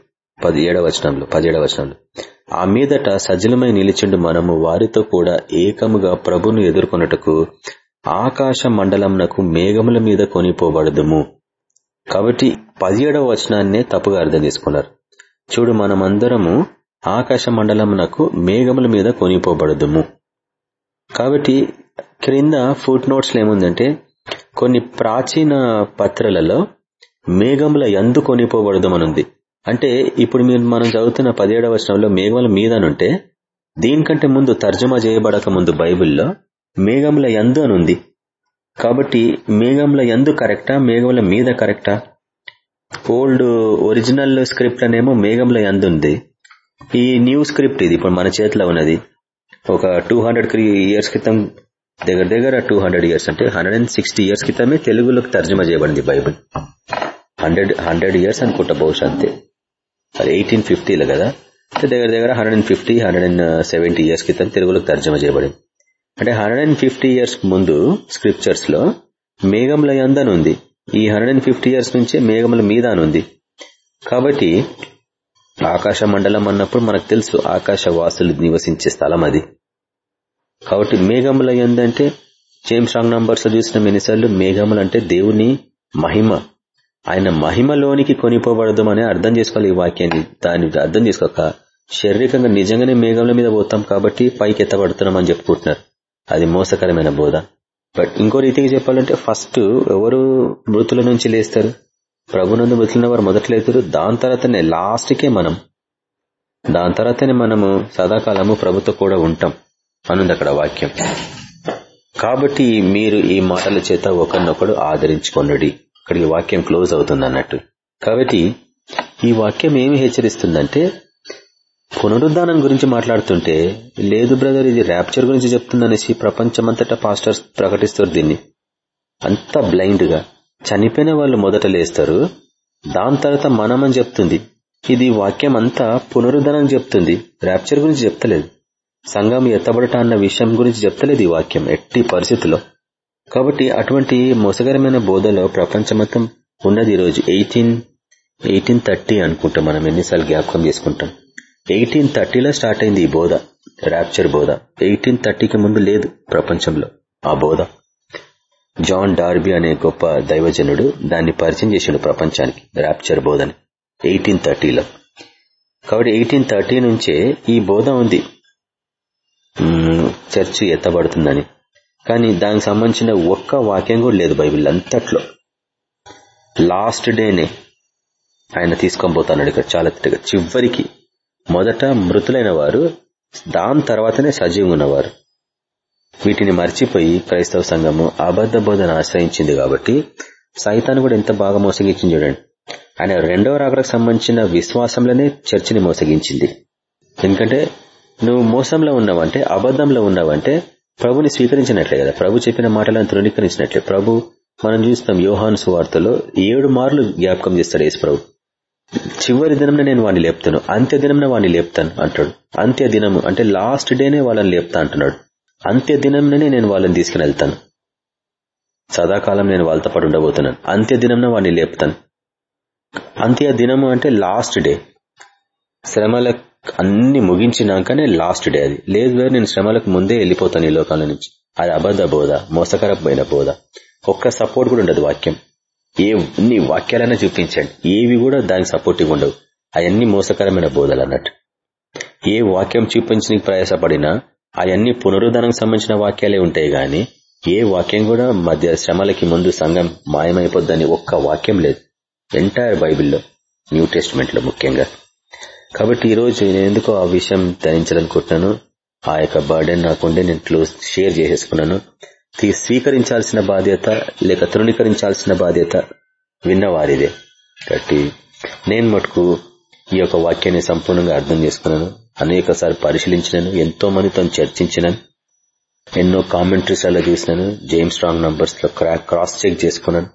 పదిహేడవ వచనంలో పదిహేడవ వచనంలో. ఆ మీదట సజ్జలమై నిలిచిండు మనము వారితో కూడా ఏకముగా ప్రభును ఎదుర్కొనటకు ఆకాశ మండలంనకు మేఘముల మీద కొనిపోబడదుము. కాబట్టి పదిహేడవ వచనాన్నే తప్పుగా అర్థం చేసుకున్నారు. చూడు మనమందరము ఆకాశ మండలమునకు మేఘముల మీద కొనిపోబడదుము. కాబట్టి క్రింద ఫుట్ నోట్స్ ఏముందంటే కొన్ని ప్రాచీన పత్రలలో మేఘముల ఎందు కొనిపోబడదామనుంది. అంటే ఇప్పుడు మీరు మనం చదువుతున్న పదిహేడవ వచనంలో మేఘముల మీదనుంటే దీనికంటే ముందు తర్జమా చేయబడక ముందు బైబిల్లో మేఘముల ఎందు అనుంది. కాబట్టి మేఘముల ఎందు కరెక్టా? మేఘముల మీద కరెక్టా? ఓల్డ్ ఒరిజినల్ స్క్రిప్ట్ అనేమో మేఘంలో ఉంది. ఈ న్యూ స్క్రిప్ట్ ఇది ఇప్పుడు మన చేతిలో ఉన్నది. ఒక టూ ఇయర్స్ క్రితం దగ్గర దగ్గర టూ ఇయర్స్ అంటే హండ్రెడ్ ఇయర్స్ క్రితమే తెలుగులోకి తర్జమా చేయబడింది బైబుల్. హండ్రెడ్ హండ్రెడ్ ఇయర్స్ అనుకుంటా బహుశా అంతే. అది ఎయిటీన్ ఫిఫ్టీలో కదా? దగ్గర దగ్గర hundred and fifty hundred and seventy years క్రితం తెలుగులోకి తర్జమా చేయబడింది. అంటే హండ్రెడ్ అండ్ ఫిఫ్టీ ఇయర్స్ ముందు స్క్రిప్చర్స్లో మేఘముల ఉంది. ఈ హండ్రెడ్ అండ్ ఫిఫ్టీ ఇయర్స్ నుంచే మేఘముల మీద ఉంది. కాబట్టి ఆకాశ మండలం అన్నప్పుడు మనకు తెలుసు ఆకాశ వాసులు నివసించే స్థలం అది. కాబట్టి మేఘముల ఎందంటే జేమ్స్ రాంగ్ నంబర్స్ చూసిన ఎన్నిసార్లు మేఘములు అంటే దేవుని మహిమ. ఆయన మహిమలోనికి కొనిపోబడదు అని అర్థం చేసుకోవాలి ఈ వాక్యాన్ని. దాన్ని అర్థం చేసుకోక శారీరకంగా నిజంగానే మేఘముల మీద పోతాం కాబట్టి పైకి ఎత్తబడుతున్నాం అని చెప్పుకుంటున్నారు. అది మోసకరమైన బోధ. బట్ ఇంకో రీతిగా చెప్పాలంటే ఫస్ట్ ఎవరు మృతుల నుంచి లేస్తారు? ప్రభునందు మృతులైన వారు మొదట లేతారు దాని తర్వాతనే లాస్ట్కే మనం. దాని తర్వాతనే మనము సదాకాలము ప్రభుత్వం కూడా ఉంటాం అనుంది అక్కడ వాక్యం. కాబట్టి మీరు ఈ మాటల చేత ఒకరినొకడు ఆదరించుకోండి అక్కడికి వాక్యం క్లోజ్ అవుతుంది అన్నట్టు. కాబట్టి ఈ వాక్యం ఏమి హెచ్చరిస్తుందంటే పునరుద్ధానం గురించి మాట్లాడుతుంటే లేదు బ్రదర్ ఇది ర్యాప్చర్ గురించి చెప్తుందనేసి ప్రపంచమంతటా పాస్టర్స్ ప్రకటిస్తారు దీన్ని. అంత బ్లైండ్గా చనిపోయిన వాళ్ళు మొదట లేస్తారు. దాని తర్వాత మనమని చెప్తుంది. ఇది వాక్యం అంతా పునరుద్ధరణ చెప్తుంది. ర్యాప్చర్ గురించి చెప్తలేదు. సంఘం ఎత్తబడట అన్న విషయం గురించి చెప్తలేదు ఈ వాక్యం ఎట్టి పరిస్థితిలో కాబట్టి అటువంటి మోసకరమైన బోధలో ప్రపంచమతం ఉన్నది ఈరోజు ఎయిటీన్ ఎయిటీన్ థర్టీ అనుకుంటాం మనం ఎన్నిసార్లు జ్ఞాపకం చేసుకుంటాం. ఎయిటీన్ థర్టీలో స్టార్ట్ అయింది ఈ బోధ ర్యాప్చర్ బోధ. ఎయిటీన్ థర్టీకి ముందు లేదు ప్రపంచంలో ఆ బోధ. జాన్ డార్బీ అనే గొప్ప దైవజనుడు దాన్ని పరిచయం చేశాడు ప్రపంచానికి ర్యాప్చర్ బోధని ఎయిటీన్ థర్టీలో. కాబట్టి ఎయిటీన్ థర్టీ నుంచే ఈ బోధ ఉంది. చర్చి ఎత్తబడుతుందని. కానీ దానికి సంబంధించిన ఒక్క వాక్యం కూడా లేదు బైబిల్ అంతట్లో. లాస్ట్ డేనే ఆయన తీసుకొని పోతాడు ఇక్కడ చాలా చివరికి మొదట మృతులైన వారు దాని తర్వాతనే సజీవంగా ఉన్నవారు. వీటిని మర్చిపోయి క్రైస్తవ సంఘము అబద్ధ బోధన ఆశ్రయించింది కాబట్టి సైతాన్ని కూడా ఎంత బాగా మోసగించింది చూడండి. ఆయన రెండవ రాకడకు సంబంధించిన విశ్వాసంలోనే చర్చిని మోసగించింది. ఎందుకంటే నువ్వు మోసంలో ఉన్నావంటే అబద్ధంలో ఉన్నావంటే ప్రభుని స్వీకరించినట్లే కదా. ప్రభు చెప్పిన మాటలను తృణీకరించినట్లే. ప్రభు మనం చూస్తాం యోహాను సువార్తలో ఏడు మార్లు జ్ఞాపకం చేస్తాడు యేసు ప్రభు. చివరి దినంలో నేను వాడిని లేపుతాను. అంత్య దినంలో వాడిని లేపుతాను అంటాడు. అంత్య దినము అంటే లాస్ట్ డేనే వాళ్ళని లేపుతా అంటున్నాడు. అంత్య దినంలోనే నేను వాళ్ళని తీసుకుని వెళ్తాను. సదాకాలం నేను వాళ్ళతో పాటు ఉండబోతున్నాను. అంత్య దినంలో వాడిని లేపుతాను. అంత్య దినము అంటే లాస్ట్ డే. శ్రమల అన్ని ముగించినాకనే లాస్ట్ డే అది. లేదు నేను శ్రమలకు ముందే వెళ్ళిపోతాను ఈ లోకాల నుంచి. అది అబద్ధ బోధ మోసకరమైన బోధ. ఒక్క సపోర్ట్ కూడా ఉండదు వాక్యం. ఏ ఎన్ని వాక్యాలైనా చూపించండి. ఏవి కూడా దానికి సపోర్టింగ్ ఉండవు. అవన్నీ మోసకరమైన బోధలు అన్నట్టు. ఏ వాక్యం చూపించడానికి ప్రయాసపడినా అవన్నీ పునరుద్ధరణకు సంబంధించిన వాక్యాలే ఉంటాయి గాని ఏ వాక్యం కూడా మధ్య శ్రమలకి ముందు సంఘం మాయమైపోద్దని ఒక్క వాక్యం లేదు. ఎంటైర్ బైబిల్లో న్యూ టెస్ట్మెంట్లో ముఖ్యంగా. కాబట్టి ఈ రోజు నేను ఎందుకో ఆ విషయం ధరించాలనుకుంటున్నాను ఆ యొక్క బర్డెన్ నాకుండే నేను క్లోజ్ షేర్ చేసేసుకున్నాను. స్వీకరించాల్సిన బాధ్యత లేక తృణీకరించాల్సిన బాధ్యత విన్నవారిదే. కాబట్టి నేను మటుకు ఈ యొక్క వాక్యాన్ని సంపూర్ణంగా అర్థం చేసుకున్నాను. అనేక పరిశీలించినాను. ఎంతో మందితో చర్చించినాను. ఎన్నో కామెంటరీస్ అలా చూసినాను. జేమ్స్ స్ట్రాంగ్ నంబర్స్లో క్రాస్ చెక్ చేసుకున్నాను.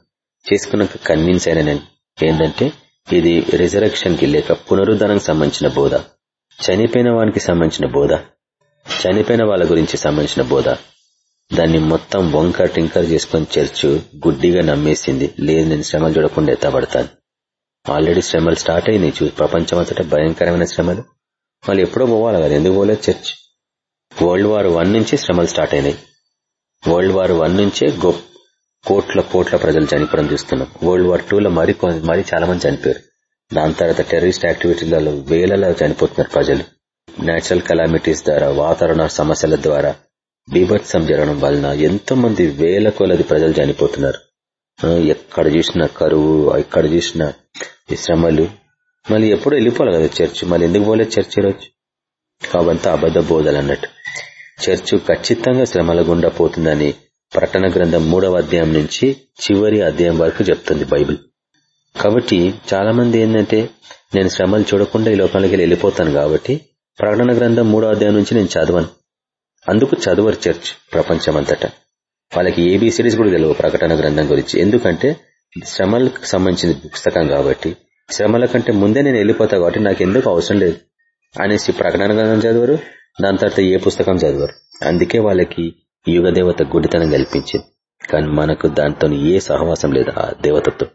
చేసుకున్నాక కన్విన్స్ అయినా నేను. ఏంటంటే ఇది రిజరక్షన్కి లేక పునరుద్ధరణకు సంబంధించిన బోధ. చనిపోయిన వానికి సంబంధించిన బోధ. చనిపోయిన వాళ్ళ గురించి సంబంధించిన బోధ. దాన్ని మొత్తం వంక టింకర్ చేసుకొని చర్చ్ గుడ్డిగా నమ్మేసింది. లేదు నేను శ్రమలు చూడకుండా ఎత్తబడతాను. ఆల్రెడీ శ్రమలు స్టార్ట్ అయినాయి. చూ ప్రపంచం అంతటా భయంకరమైన శ్రమలు. మళ్ళీ ఎప్పుడో పోవాలి కదా? ఎందుకు పోలేదు చర్చ్? వరల్డ్ వార్ వన్ నుంచి శ్రమలు స్టార్ట్ అయినాయి. వరల్డ్ వార్ వన్ నుంచే గొప్ప కోట్ల కోట్ల ప్రజలు చనిపోవడం చూస్తున్నాం. వరల్డ్ వార్ టూలో మరి మరి చాలా మంది చనిపోయారు. దాని తర్వాత టెర్రరిస్ట్ యాక్టివిటీలలో వేలలో చనిపోతున్నారు ప్రజలు. నేచురల్ కెలామిటీస్ ద్వారా వాతావరణ సమస్యల ద్వారా బీభత్సం జరగడం వలన ఎంతో మంది వేల కొలది ప్రజలు చనిపోతున్నారు. ఎక్కడ చూసినా కరువు ఎక్కడ చూసిన శ్రమలు మళ్ళీ ఎప్పుడు వెళ్ళిపోవాలి కదా చర్చ్ మళ్ళీ ఎందుకు పోలేదు చర్చ్ ఈరోజు? అవంతా అబద్ధ బోధలు అన్నట్టు. చర్చ్ ఖచ్చితంగా శ్రమల గుండా పోతుందని ప్రకటన గ్రంథం మూడవ అధ్యాయం నుంచి చివరి అధ్యాయం వరకు చెప్తుంది బైబిల్. కాబట్టి చాలా మంది ఏంటంటే నేను శ్రమలు చూడకుండా ఈ లోకంలోకి వెళ్ళిపోతాను కాబట్టి ప్రకటన గ్రంథం మూడో అధ్యాయం నుంచి నేను చదవను. అందుకు చదవరు చర్చ్ ప్రపంచమంతటా. వాళ్ళకి ఏబీసీడీస్ కూడా తెలియవు ప్రకటన గ్రంథం గురించి. ఎందుకంటే శ్రమలకు సంబంధించిన పుస్తకం కాబట్టి శ్రమల కంటే ముందే నేను వెళ్ళిపోతా కాబట్టి నాకు ఎందుకు అవసరం లేదు అనేసి ప్రకటన గ్రంథం చదవరు దాని తర్వాత ఏ పుస్తకం చదవరు. అందుకే వాళ్ళకి యుగదేవత గుడితనం కల్పించింది. కానీ మనకు దాంతో ఏ సహవాసం లేదు ఆ దేవతతో.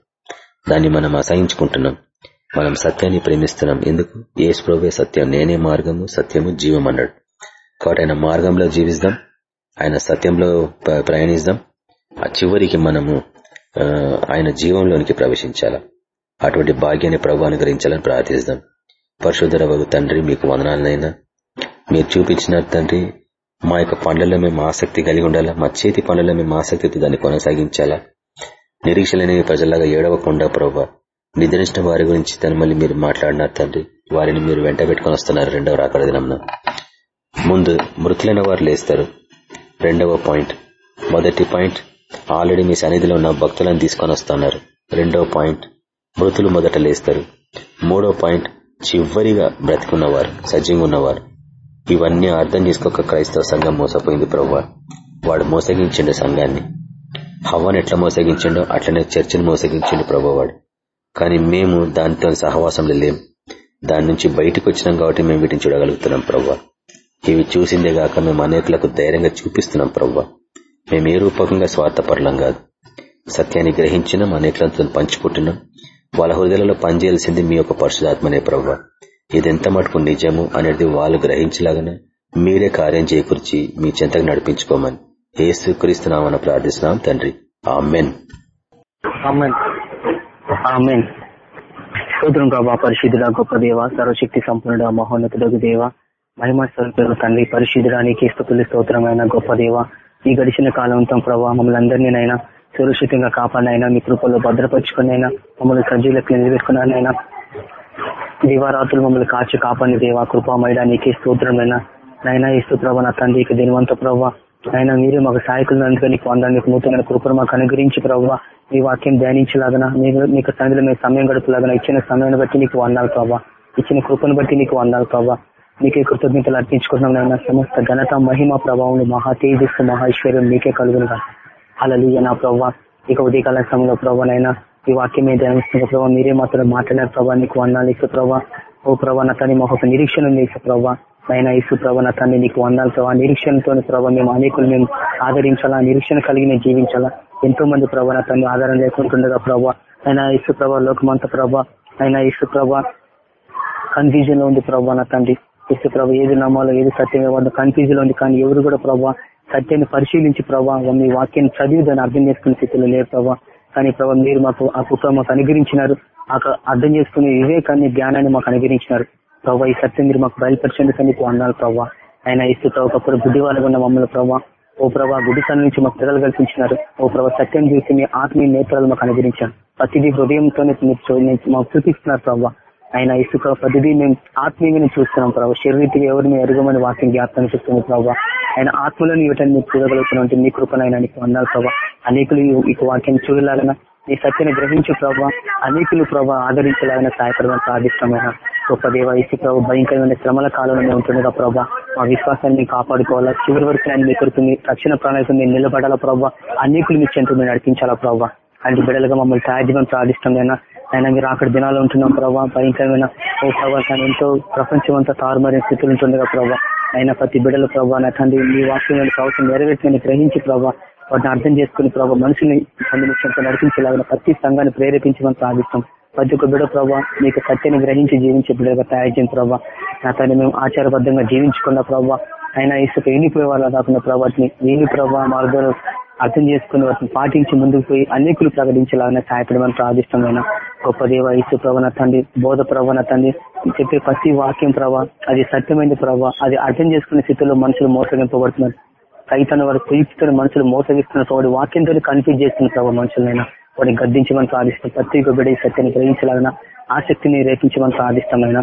దాన్ని మనం అసహించుకుంటున్నాం. మనం సత్యాన్ని ప్రేమిస్తున్నాం. ఎందుకు? ఏ స్ప్రోవే సత్యం. నేనే మార్గము సత్యము జీవం అన్నాడు. కాబట్టి ఆయన మార్గంలో జీవిస్తాం. ఆయన సత్యంలో ప్రయాణిస్తాం. ఆ చివరికి మనము ఆయన జీవంలోనికి ప్రవేశించాలా? అటువంటి భాగ్యాన్ని ప్రభు అనుగ్రహించాలని ప్రార్థిస్తాం. పరశుధర తండ్రి మీకు వందనాలనైనా. మీరు చూపించిన తండ్రి మా యొక్క పనులలో మేము ఆసక్తి కలిగి ఉండాలా? మా చేతి పనులలో మేము ఆసక్తితో దాన్ని కొనసాగించాలా? నిరీక్షలేని ప్రజలాగా ఏడవకుండా ప్రభావ నిద్రించిన వారి గురించి తను మళ్ళీ మీరు మాట్లాడినారు తండ్రి. వారిని మీరు వెంట పెట్టుకుని వస్తున్నారు రెండవ రాకడ దినంన. ముందు మృతులైన వారు లేస్తారు. రెండవ పాయింట్. మొదటి పాయింట్ ఆల్రెడీ మీ సన్నిధిలో ఉన్న భక్తులను తీసుకొని వస్తున్నారు. రెండవ పాయింట్ మృతులు మొదట లేస్తారు. మూడో పాయింట్ చివరిగా బ్రతికున్నవారు సజీవంగా ఉన్నవారు. ఇవన్నీ అర్థం చేసుకోక క్రైస్తవ సంఘం మోసపోయింది ప్రభు వాడు మోసగించిండు సంఘాన్ని. హవ్వను ఎట్లా మోసగించిండో అట్లనే చర్చిని మోసగించిండు ప్రభువాడు. కానీ మేము దానితో సహవాసంలో లేం. దాని నుంచి బయటకు వచ్చినాం కాబట్టి మేము వీటిని చూడగలుగుతున్నాం ప్రభు ఇవి చూసిందే గాక మేము అనేకులకు ధైర్యంగా చూపిస్తున్నాం ప్రవ్వా మేము ఏ రూపకంగా స్వార్థపరలం కాదు. సత్యాన్ని గ్రహించినాం అనేకులతో పంచుకుంటున్నాం. వాళ్ళ హృదయాలలో పనిచేయాల్సింది మీ యొక్క పరిశుధాత్మనే ప్రవ్వా ఇది ఎంత మటుకు నిజము అనేది వాళ్ళు గ్రహించలాగానే మీరే కార్యం చేకూర్చి మీ చెంతకు నడిపించుకోమని ఏసు క్రీస్తునామని ప్రార్థిస్తున్నాం తండ్రి. ఆమెన్. సూత్రం ప్రభా పరిశుద్ధుడ గొప్ప దేవ సర్వశక్తి సంపన్నుడ మహోన్నతుడు దేవ మహిమ స్వరూపుడు తండ్రి పరిశుద్ధుడానికి స్థుతులు స్తోత్రమైన గొప్ప దేవ. ఈ గడిచిన కాలంతో ప్రభావ మమ్మల్ని అందరినీనైనా సురక్షితంగా కాపాడినైనా మీ కృపల్లో భద్రపరుచుకునైనా మమ్మల్ని సజీలకు నిలబెట్టుకున్నానైనా దివారాత్రులు మమ్మల్ని కాచి కాపాడి దేవ కృపామైడా నీకే స్తోత్రమైన నైనా ఇస్తూ ప్రభా నా తండ్రికి దీనివంత ప్రభావ అయినా మీరు మాకు సహాయకులు అందుకే నీకు వందాలు నూతన కృపను మాకు అనుగ్రహించి ప్రభావ మీ వాక్యం ధ్యానించలాగన మీకు సన్నిధిలో మీద సమయం గడుపులాగన ఇచ్చిన సమయాన్ని బట్టి నీకు వందాలి ప్రభావ ఇచ్చిన కృపను బట్టి నీకు వందాలి ప్రభావ మీకే కృతజ్ఞతలు అర్పించుకుంటున్నాం నాయన. సమస్త ఘనత మహిమ ప్రభావం మహా తేజస్సు మహేశ్వర్యం మీకే కలుగునుగా అలా నా ప్రభావ ఇక ఉదయకాల సమయంలో ప్రభావనైనా ఈ వాక్యం మీద ప్రభావ మీరే మాత్రం మాట్లాడారు ప్రభావ నీకు వందాలు ఇసు ప్రభావ ఓ ప్రభా నా తని మాకు ఒక నిరీక్షణ ఉంది ప్రభావ ఆయన ఇసు ప్రభా నా తన్ని నీకు వందాలి ప్రభావ నిరీక్షణతో ప్రభావ మేము అనేకులు మేము ఆదరించాలా నిరీక్షణ కలిగి మేము జీవించాలా. ఎంతో మంది ప్రభా నా తను ఆధారం లేకుంటుండగా ప్రభావ ఆయన ఇసు ప్రభా లోకమంత ప్రభా. ఆయన ఇసు ప్రభా కన్ఫ్యూజన్లో ఉంది ప్రభా నా తండ్రి ఇసు ప్రభా ఏది నమ్మాలో ఏది సత్యం ఇవ్వాలో కన్ఫ్యూజన్లో ఉంది. కానీ ఎవరు కూడా ప్రభావ సత్యాన్ని పరిశీలించి ప్రభావ మీ వాక్యాన్ని చదివి దాన్ని అర్థం చేసుకునే స్థితిలో లేరు ప్రభావ కానీ ప్రభావ మీరు మాకు ఆ కృప మాకు అనుగ్రహించినారు. అర్థం చేసుకునే వివేకాన్ని జ్ఞానాన్ని మాకు అనుగ్రహించినారు. ప్రభావ ఈ సత్యం మీరు మాకు బయలుపరిచేందుకు నీకు అన్నారు ప్రభావ ఆయన ఇస్తూ ఒకప్పుడు బుద్ధి వాళ్ళగా ఉన్న మమ్మల్ని ప్రభావ ఓ ప్రభా గుడిసల నుంచి మాకు ప్రజలు కల్పించినారు. ఓ ప్రభా సత్యం చూసి మీ ఆత్మీయ నేత్రాలు మాకు అనుగ్రహించారు. ప్రతిదీ హృదయంతో మాకు చూపిస్తున్నారు ప్రభావ ఆయన ఇసుక ప్రతిదీ మేము ఆత్మీయంగా చూస్తున్నాం ప్రభావ శరీరీతిగా ఎవరిని ఎరగమని వాక్యం జ్ఞాపకం చేస్తుంది ప్రభావ ఆయన ఆత్మలను ఇవ్వటాన్ని మీరు చూడగలుగుతున్నట్టు మీ కృపను ఆయన అన్నారు ప్రభావ అనేకులు ఈ వాక్యం చూడలాగన నీ సత్యని గ్రహించు ప్రభావ అనేకులు ప్రభావ ఆదరించలాగిన సహాయపడమని ప్రార్థిష్టమైన గొప్ప దేవ ఇసు ప్రభావ భయంకరమైన శ్రమల కాలంలో ఉంటుండగా ప్రభావ మా విశ్వాసాన్ని కాపాడుకోవాలా? చివరి వరకు ఆయన మీ కొరకు రక్షణ ప్రణాళిక మీరు నిలబడాలా ప్రభావ అనేకులు మీ చెంత మీరు నడిపించాలా ప్రభావ అలాంటి బిడ్డలుగా మమ్మల్ని సాధ్యం ప్రార్థిష్టమైన ఆయన మీరు అక్కడ దినాలు ఉంటున్నాం ప్రభావ భయంకరమైన ఓ ప్రభావ కానీ ఎంతో ప్రపంచం అంతా తారుమారిన స్థితులు ఉంటుండగా ప్రభావ ఆయన ప్రతి బిడ్డల ప్రభావ నా తండ్రి మీ వాక్యం ప్రభుత్వం నెరవేర్చని గ్రహించి ప్రభావ వాటిని అర్థం చేసుకుని ప్రభావ మనుషుల్ని సంబంధించినంత నడిపించేలాగా ప్రతి సంఘాన్ని ప్రేరేపించమని ప్రార్థిస్తాం. ప్రతి ఒక్క బిడ ప్రభావ మీకు సత్యాన్ని గ్రహించి జీవించే బిడ్డగా తయారు చేయని ప్రభావ నా తండ్రి మేము ఆచారబద్ధంగా జీవించుకున్న ప్రభావ ఆయన ఇసుక ఎండిపోయే వాళ్ళ కాకుండా ప్రభావాన్ని ఏమి ప్రభావ మార్గాలు అర్థం చేసుకుని వాటిని పాటించి ముందుకు పోయి అనేకులు ప్రకటించాలని సహాయపడమని ప్రార్థిష్టమైన గొప్ప దేవ ఇసు ప్రవణ తండ్రి బోధ ప్రవణ తండ్రి. చెప్పే ప్రతి వాక్యం ప్రభా అది సత్యమైన ప్రభావ అది అర్థం చేసుకునే స్థితిలో మనుషులు మోసగింపబడుతున్నారు. సైతాన్ని వారు ప్రీతితో మనుషులు మోసగిస్తున్న వాడి వాక్యంతో కన్ఫ్యూజ్ చేస్తున్న ప్రభావ మనుషులైనా వాడిని గద్దించమని ప్రార్థిస్తాం ప్రతి ఒక్క బిడ్డ ఈ సత్యాన్ని గ్రహించలాగిన ఆసక్తిని రేపించమని ప్రార్థిస్తామైనా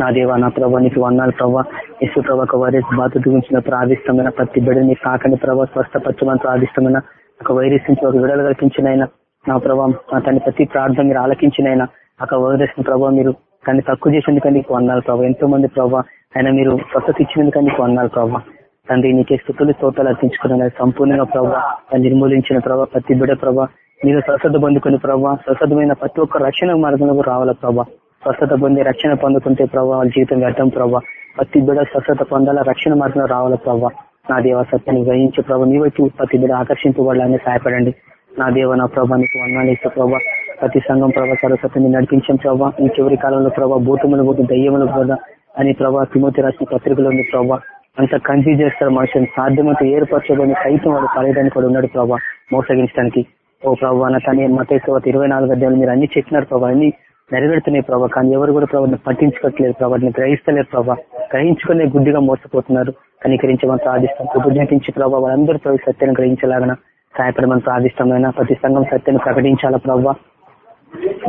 నా దేవ నా ప్రభావ నీకు వందాలు ప్రభావ యశు ఒక వైరస్ బాధ గురించిన ప్రాధిష్టమైన ప్రతి బిడ్డని కాకని ప్రభావ స్వస్థపరచమని ప్రాధిష్టమైన ఒక వైరస్ నుంచి ఒక విడుదల కల్పించినైనా నా ప్రభావం నా తన ప్రతి ప్రార్థన మీరు ఆలకించినైనా ఒక వైరస్ ప్రభావ మీరు దాన్ని తక్కువ చేసేందుకు నీకు వందాలు ప్రభావ ఎంతో మంది ప్రభావ ఆయన మీరు స్వస్థత ఇచ్చినందుకు నీకు వందాలు ప్రభావ తండ్రి నీకే స్థుతులు స్తోతాలు అర్పించుకున్న సంపూర్ణంగా ప్రభావ నిర్మూలించిన ప్రభావ ప్రతి బిడ ప్రభావ మీరు స్వస్థత పొందుకుని ప్రభావ స్వస్థతమైన ప్రతి ఒక్క రక్షణ మార్గంలో రావాల ప్రభావ స్వస్థత పొంది రక్షణ పొందుకుంటే ప్రభావ వాళ్ళ జీవితం వ్యర్థం ప్రభావ ప్రతి బిడ స్వస్థత పొందాలా రక్షణ మార్గంలో రావాల ప్రభావ నా దేవ సత్యాన్ని గ్రహించే ప్రభావ మీ వైపు ప్రతి బిడ ఆకర్షింపబడాలని సహాయపడండి. నా దేవ నా ప్రభా నీకు ప్రభావ ప్రతి సంఘం ప్రభావ సరస్వతిని నడిపించాం ప్రభావ ఈ చివరి కాలంలో ప్రభావ భూతములు పోతు దయ్యములు కూడా అని ప్రభావ తిమోతి రాసిన పత్రికలో ఉంది ప్రభావ అంత కన్ఫ్యూజ్ చేస్తారు మనుషులు సాధ్యమైతే ఏర్పరచబడిన సైతం వాడు పడేయడానికి కూడా ఉన్నాడు ప్రభావ మోసగించడానికి. ఓ ప్రభావ తన మతేశ్వత ఇరవై నాలుగు అధ్యాయులు మీరు అన్ని చెప్పినారు ప్రభావ అన్ని నెరవేరుతున్నాయి ప్రభావ కానీ ఎవరు కూడా ప్రభావం పట్టించుకోవట్లేదు ప్రభావం గ్రహిస్తలేరు ప్రభావ గ్రహించుకునే గుడ్డిగా మోసపోతున్నారు. కనికరించమని ప్రార్థిస్తాం. కృతజ్ఞతించి ప్రభావ వాళ్ళందరితో ప్రభు సత్యాన్ని గ్రహించలాగన సహాయపడమని ప్రార్థిష్టమైన ప్రతి సంఘం సత్యాన్ని ప్రకటించాలా ప్రభావ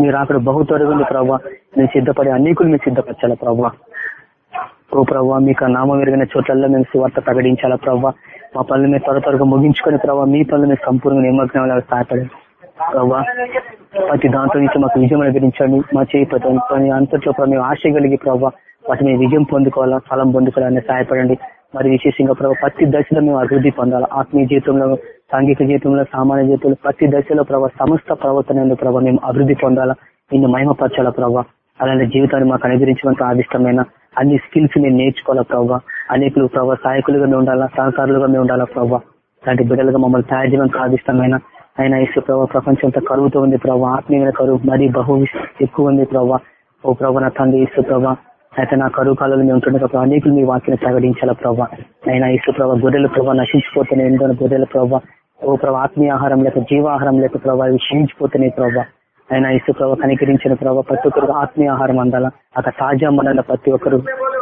మీరు అక్కడ బహు త్వరగా ప్రభావ మీరు సిద్ధపడే అనేకులు మీరు సిద్ధపరచాలా ప్రభావ ఓ ప్రభావ మీకు నామం ఎరిగిన చోట్లలో మేము సువార్త ప్రకటించాలా ప్రభావ మా పనులు మీరు త్వర త్వరగా ముగించుకొని ప్రభావ మీ పనులు మీరు సంపూర్ణ నిమగ్నం సహాయపడండి. ప్రభావ ప్రతి దాంట్లో నుంచి మాకు విజయం అనుగ్రహించండి. మా చేయి ప్రతి పని అంతట్లో మేము ఆశ కలిగి ప్రభావ వాటి మేము విజయం పొందుకోవాలా ఫలం పొందుకోవాలని సహాయపడండి. మరి విశేషంగా ప్రభావ ప్రతి దశలో మేము అభివృద్ధి పొందాలి. ఆత్మీయ జీవితంలో సాంఘిక జీవితంలో సామాన్య జీవితంలో ప్రతి దశలో ప్రభావ సమస్త ప్రవర్తన ప్రభావ మేము అభివృద్ధి పొందాలా. నిన్ను మహిమపరచాలా ప్రభావ అలాంటి జీవితాన్ని మాకు అనుగ్రహించడానికి ఆదిష్టమైన అన్ని స్కిల్స్ మేము నేర్చుకోవాలా ప్రభావ అనేకులు ప్రభావ సహాయకులుగా మేము ఉండాలా సహకారులుగా మేము ఉండాలా ప్రభావ అలాంటి బిడ్డలుగా మమ్మల్ని తయారు చేయడానికి ఆదిష్టమైన ఆయన ఇసు ప్రభావ ప్రపంచం అంతా కరువుతో ఉంది ప్రభావ ఆత్మీయమైన కరువు మరీ బహు ఎక్కువ ఉంది ప్రభావ ఓ ప్రభావ నా తండ్రి ఇసు ప్రభావ అయితే నా కరువు కాలంలో మేము ఉంటుండగా అనేకులు మీ వాక్యం ప్రకటించాల ప్రభావ ఆయన ఇసు ప్రభావ గొర్రెల ప్రభావ నశించిపోతున్నాయి ఎంతో గొర్రెల ప్రభావ ఓ ప్రభావ ఆత్మీయ ఆహారం లేక జీవాహారం లేక ప్రభావ ఇవి క్షీణించిపోతున్నాయి ప్రభావ ఆయన ఇసు ప్రభావ కనికరించిన ప్రభావ ప్రతి ఒక్కరు ఆత్మీయ ఆహారం అందాలా అక్కడ తాజా మనల ప్రతి ఒక్కరు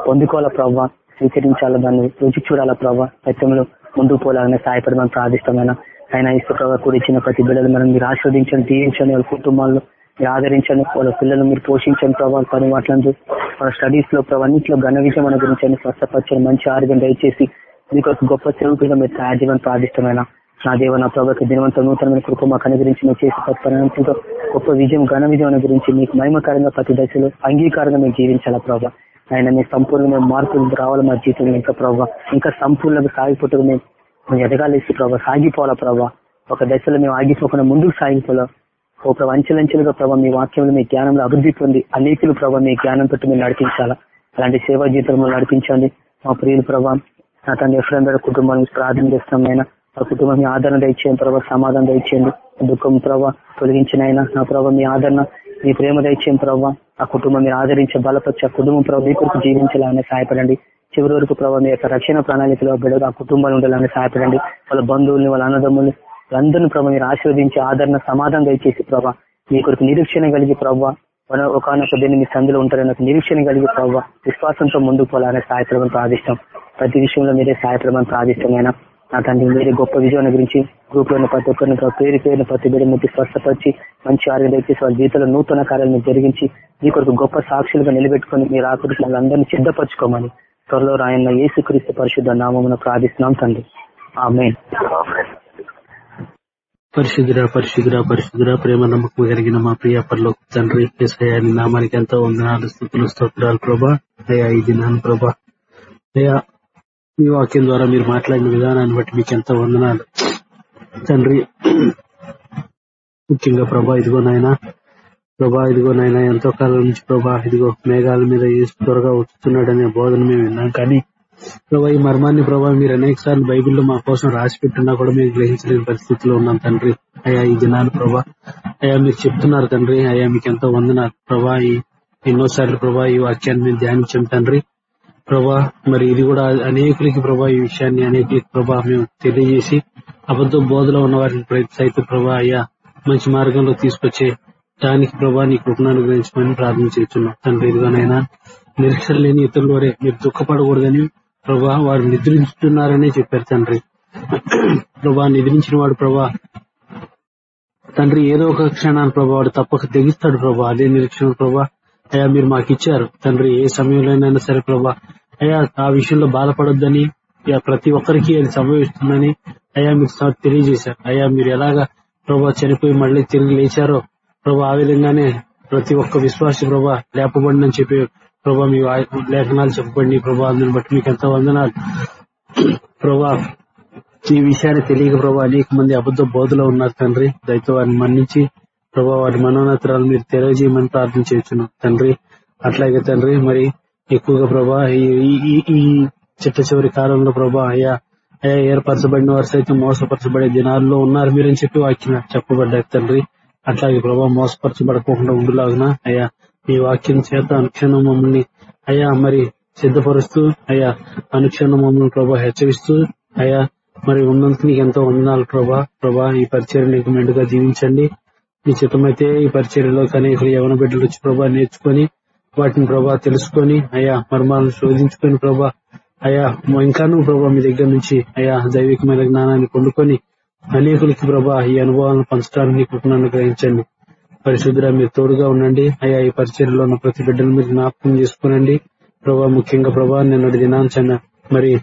పొందుకోవాలా ప్రభావ స్వీకరించాలా దాన్ని రుచి చూడాలా ప్రభావ సత్యంలో ముందుకు పోలాలని సహాయపడమని ప్రార్థిస్తామైనా ఆయన ఇసు కూడా ఇచ్చిన ప్రతి బిడ్డలు మనం మీరు ఆస్వాదించండి దీవించండి వాళ్ళ కుటుంబాల్లో మీరు ఆదరించండి వాళ్ళ పిల్లలు మీరు పోషించండి ప్రభావ పని మాట్లాడు వాళ్ళ స్టడీస్లో అన్నింటిలో ఘన విజయం అనుగ్రహించండి స్వస్థపరచండి మంచి ఆరోగ్యం దయచేసి మీకు ఒక గొప్ప సేవకులుగా మీరు తయారు చేయమని ప్రార్థిష్టమైన నా దేవ నా ప్రభావ దినవంత నూతనమైన కృప మాకు మీరు చేసి పరిణామంతో గొప్ప విజయం ఘన విజయం అనుగ్రహించి మీకు మహిమకరంగా ప్రతి దశలో అంగీకారంగా మేము జీవించాలా ప్రభావ ఆయన మీ సంపూర్ణమైన మార్పులు రావాలి మా జీవితంలో ఇంకా ప్రభావ ఇంకా సంపూర్ణంగా సాగిపోతుంది మేము ఎదగాలేసి ఎదగాలి ప్రభావ సాగిపోవాలా ప్రభావ ఒక దశలో మేము ఆగిపోకుండా ముందుకు సాగిపోలా ఓ ప్రభావ అంచెలంచెలుగా ప్రభావ మీ వాక్యంలో మీ జ్ఞానంలో అభివృద్ధి పొంది అనేకులు ప్రభావ మీ జ్ఞానం పెట్టి మీరు నడిపించాలా. అలాంటి సేవా జీవితంలో నడిపించండి. మా ప్రియులు ప్రభావ నా తన ఎఫ్రెండ్ కుటుంబానికి ప్రార్థన చేస్తాం అయినా ఆ కుటుంబం ఆదరణ దయచేయండి ప్రభావ సమాధానం దయచేయండి. దుఃఖం ప్రభావ తొలగించిన అయినా నా ప్రభావ మీ ఆదరణ మీ ప్రేమ దయచేయం ప్రవ్వ. ఆ కుటుంబం మీరు ఆదరించే బలపరిచి ఆ కుటుంబం ప్రభావ మీ కొరకు జీవించాలని సహాయపడండి. చివరి వరకు ప్రభావ మీ యొక్క రక్షణ ప్రణాళికలో బిడ్డగా ఆ కుటుంబాలు ఉండాలని సహాయపడండి. వాళ్ళ బంధువుల్ని వాళ్ళ అన్నదమ్ముల్ని అందరిని ప్రభావ మీరు ఆశీర్వదించి ఆదరణ సమాధానం దయచేసి ప్రభావ మీ కొరకు నిరీక్షణ కలిగి ప్రభావ ఒకనొక దీన్ని మీ సందులో ఉంటారని ఒక నిరీక్షణ కలిగి ప్రభావ విశ్వాసంతో ముందుకు పోవాలని సహాయపడమని ప్రార్థిస్తాం. ప్రతి విషయంలో మీరే సహాయపడమని ప్రార్థిష్టమైన తండ్రి మీరే గొప్ప విజయాన్ని గురించి గ్రూప్లో ప్రతి ఒక్కరిని పేరు పేరున ప్రతి బిడ్డ ముట్టి స్వస్థపరిచి మంచి ఆరోగ్యం దయచేసి వాళ్ళ జీవితంలో నూతన కార్యాలను జరిగించి మీ కొరకు గొప్ప సాక్షులుగా నిలబెట్టుకుని మీరు ఆకృతి వాళ్ళందరినీ సిద్ధపరచుకోమని త్వరలో రాయన్న ఏసుక్రీస్తు పరిశుద్ధ నామమును ప్రార్థిస్తున్నాం తండ్రి. ఆమె పరిశుద్ధుర పరిశుద్ధుర పరిశుద్ధుర ప్రేమ నమ్మకం కలిగిన మా ప్రియ పర్లో తండ్రి ఎస్ఐని నామానికి ఎంతో వందనాలు స్థుతులు స్తోత్రాలు ప్రభా. అయ్యా ఈ దినాన్ని ప్రభా. అయ్యా మీ వాక్యం ద్వారా మీరు మాట్లాడిన విధానాన్ని బట్టి మీకు ఎంతో వందనాలు. తండ్రి ముఖ్యంగా ప్రభా ఇదిగో నాయన ప్రభా ఇదిగో నాయన ఎంతో కాలం నుంచి ప్రభా ఇదిగో మేఘాల మీద త్వరగా వస్తున్నాడనే బోధన మేము విన్నాం. కానీ ప్రభా ఈ మర్మాన్ని ప్రభా మీరు అనేక సార్లు బైబిల్లో మా కోసం రాసి పెట్టినా కూడా మేము గ్రహించలేని పరిస్థితిలో ఉన్నాం తండ్రి. అయ్యా ఈ దినాలు ప్రభా అయ్యా మీరు చెప్తున్నారు తండ్రి అయ్యా మీకు ఎంతో వందనాలు. ప్రభా ఎన్నోసార్లు ప్రభా ఈ వాక్యాన్ని మేము ధ్యానించాం తండ్రి. ప్రభా మరి ఇది కూడా అనేకులకి ప్రభా ఈ విషయాన్ని అనేకులకి ప్రభా మేము తెలియజేసి అబద్ధ బోధలో ఉన్న వారిని ప్రతి ప్రభా అయ్యా మంచి మార్గంలో తీసుకొచ్చే దానికి ప్రభా నీ కృపను అనుగ్రహించమని ప్రార్థన చేస్తున్నాం. తండ్రి ఇదిగానైనా నిరీక్షణ లేని ఇతరుల వరే మీరు దుఃఖపడకూడదని ప్రభా వారు నిద్రించుతున్నారనే చెప్పారు తండ్రి. ప్రభా నిద్రించిన వాడు ప్రభా తండ్రి ఏదో ఒక క్షణాన్ని ప్రభా వాడు తప్పక తెగిస్తాడు ప్రభా. అదే నిరీక్షణ ప్రభా అయ్యా మీరు మాకు ఇచ్చారు తండ్రి ఏ సమయంలోనైనా సరే ప్రభా అయ్యా ఆ విషయంలో బాధపడొద్దని ప్రతి ఒక్కరికి అది సంభవిస్తుందని అయ్యా మీకు తెలియజేశారు అయ్యా మీరు ఎలాగా ప్రభా చనిపోయి మళ్ళీ తిరిగి లేచారో ప్రభా ఆ విధంగానే ప్రతి ఒక్క విశ్వాస ప్రభా లేపబడినని చెప్పి ప్రభా మీ లేఖనాలు చెప్పబడి ప్రభా అందుని బట్టి మీకు ఎంతో వందనాలు. ప్రభా ఈ విషయాన్ని తెలియక ప్రభా అనేక మంది అబద్ధ బోధలో ఉన్నారు తండ్రి. దయతో వారిని మన్నించి ప్రభా వారి మనోన్నతరాలు మీరు తెలియజేయమని ప్రార్థన చేస్తున్నాం. తండ్రి అట్లాగే తండ్రి మరి ఎక్కువగా ప్రభా ఈ- ఈ- చిట్ట చివరి కాలంలో ప్రభా అయ్యా అయ్యా ఏర్పరచబడిన వారు సైతం మోసపరచబడే దినాల్లో ఉన్నారు మీరని చెప్పి వాక్యం చెప్పబడ్డారు తండ్రి. అట్లాగే ప్రభా మోసపరచబడకుండా ఉండులాగున అయ్యా మీ వాక్యం చేత అనుక్షణం మమ్మల్ని అయ్యా మరి సిద్ధపరుస్తూ అయ్యా అనుక్షణం మమ్మల్ని ప్రభా హెచ్చరిస్తూ అయ్యా మరి ఉన్నందుకు నీకు ఎంతో వందనాలు ప్రభా. ప్రభా ఈ పరిచయం నీకు మెండుగా జీవించండి. మీ చిత్తమైతే ఈ పరిచర్యలో అనేకులు యవన బిడ్డలు వచ్చి ప్రభా నేర్చుకొని వాటిని ప్రభా తెలుసుకొని అయా మర్మాలను శోధించుకొని ప్రభా అయ్యా ఇంకాను ప్రభా మీ దగ్గర నుంచి అయా దైవికమైన జ్ఞానాన్ని పొందుకొని అనేకులకి ప్రభా ఈ అనుభవాలను పంచడానికి నీ గ్రహించండి పరిశుద్ధ మీరు తోడుగా ఉండండి. అయా ఈ పరిచర్లో ఉన్న ప్రతి బిడ్డను మీరు జ్ఞాపకం చేసుకునండి. ప్రభా ముఖ్యంగా ప్రభా నేను దినాంచన మరి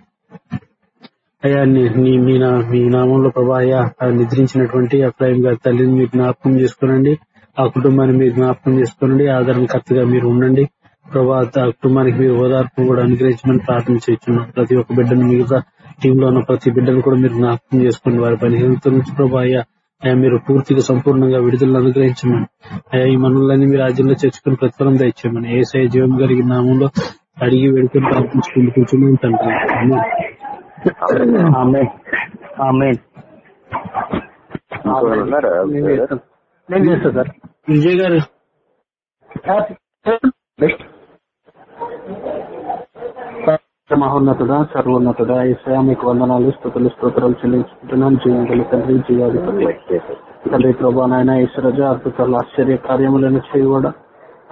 అయా నీ- మీ నా- మీ నామంలో ప్రభా అయా నిద్రించినటువంటి అప్రాయం గారి తల్లిని మీరు జ్ఞాపకం చేసుకునండి. ఆ కుటుంబాన్ని మీరు జ్ఞాపకం చేసుకోనండి. ఆదరణకర్తగా మీరు ఉండండి. ప్రభా ఆ కుటుంబానికి మీరు ఓదార్పు కూడా అనుగ్రహించమని ప్రార్థన చేస్తున్నాం. ప్రతి ఒక్క బిడ్డను మిగతా టీమ్లో ఉన్న ప్రతి బిడ్డను కూడా మీరు జ్ఞాపకం చేసుకోండి. వారి పనిహీనత నుంచి ప్రభా అయ్యా అయ్యా మీరు పూర్తిగా సంపూర్ణంగా విడుదలను అనుగ్రహించమని. అయ్యా ఈ మనల్ని మీరు రాజ్యంలో చేర్చుకుని ప్రతిఫలం దయచేయమని. ఏసఐ జీవం కలిగిన నామంలో అడిగి వేడుకొని తండ్రి. ఆమేన్. ఆమెన్. ఆమెన్. ఇంకెవరు ఉన్నారా నేను చేస్తాను సార్. విజయ్ గారు. మహోన్నతుడా సర్వోన్నతుడా ఈసయా మీకు వందనాలు స్థుతులు స్తోత్రాలు చెల్లించుకుంటున్నాను జీవం గల తండ్రి జీవాధిపతి తండ్రి ప్రభా నాయన ఈశ్వరజ అద్భుతాలు ఆశ్చర్య కార్యములను చేయకూడా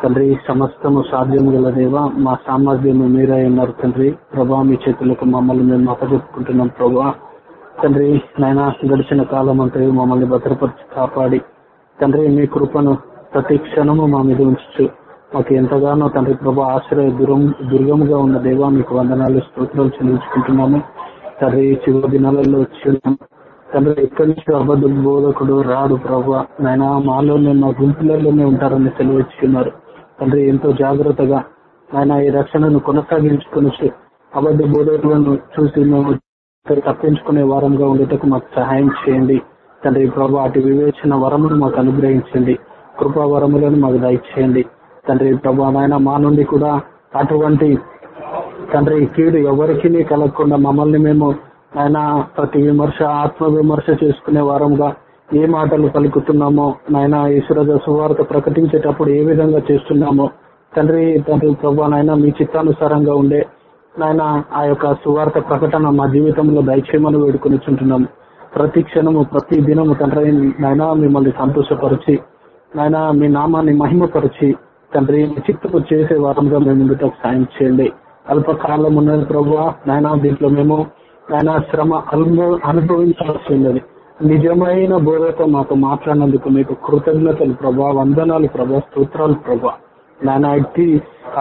తండ్రి సమస్తము సాధ్యము గల దేవ మా సామర్థ్యము మీరే ఉన్నారు తండ్రి. ప్రభా మీ చేతులకు మమ్మల్ని మేము అప్పచెప్పుకుంటున్నాం ప్రభా. తండ్రి నాయన గడిచిన కాలం అంతా మమ్మల్ని భద్రపరిచి కాపాడి తండ్రి మీ కృపను ప్రతి క్షణము మా మీద ఉంచు మాకు ఎంతగానో తండ్రి ప్రభా ఆశ్రయ దురం దుర్గముగా ఉన్న దేవా మీకు వందనాలు స్తోత్రాలు చెల్లించుకుంటున్నాము. తండ్రి చివరి దినాలలో వచ్చి తండ్రి ఎక్కడి నుంచి అబద్ధ బోధకుడు రాడు ప్రభా. నాయన మాలోనే మా గుంపులలోనే ఉంటారని సెలవిచ్చున్నారు తండ్రి ఎంతో జాగ్రత్తగా ఆయన ఈ రక్షణను కొనసాగించుకుని అబద్ధ బోధకులను చూసి మేము తప్పించుకునే వారంగా ఉండేటకు మాకు సహాయం చేయండి. తండ్రి ప్రభా అటు వివేచన వరమును మాకు అనుగ్రహించండి. కృపా వరములను మాకు దయచేయండి. తండ్రి ప్రభా నాయన మా నుండి కూడా అటువంటి తండ్రి కీడు ఎవరికి కలగకుండా మమ్మల్ని మేము ఆయన ప్రతి విమర్శ ఆత్మ విమర్శ చేసుకునే వారంగా ఏ మాటలు పలుకుతున్నామో నాయన ఈశ్వరజ సువార్త ప్రకటించేటప్పుడు ఏ విధంగా చేస్తున్నామో తండ్రి తండ్రి ప్రభా నాయన మీ చిత్తానుసారంగా ఉండే నాయన ఆ యొక్క సువార్త ప్రకటన మా జీవితంలో దయచేయమని వేడుకొని చుంటున్నాము ప్రతి క్షణము ప్రతి దినము తండ్రి నాయన మిమ్మల్ని సంతోషపరిచి నాయన మీ నామాన్ని మహిమపరిచి తండ్రి మీ చిత్తకు చేసే వారంగా మేము ముందుకు సాయం చేయండి. అల్పకాలం ఉన్నది ప్రభు నాయన దీంట్లో మేము నాయన శ్రమ అనుభవ అనుభవించాల్సి ఉన్నది నిజమైన బోధతో మాకు మాట్లాడినందుకు మీకు కృతజ్ఞతలు ప్రభా వందనాలు ప్రభా స్తోత్రాలు ప్రభా నాయన ఇట్టి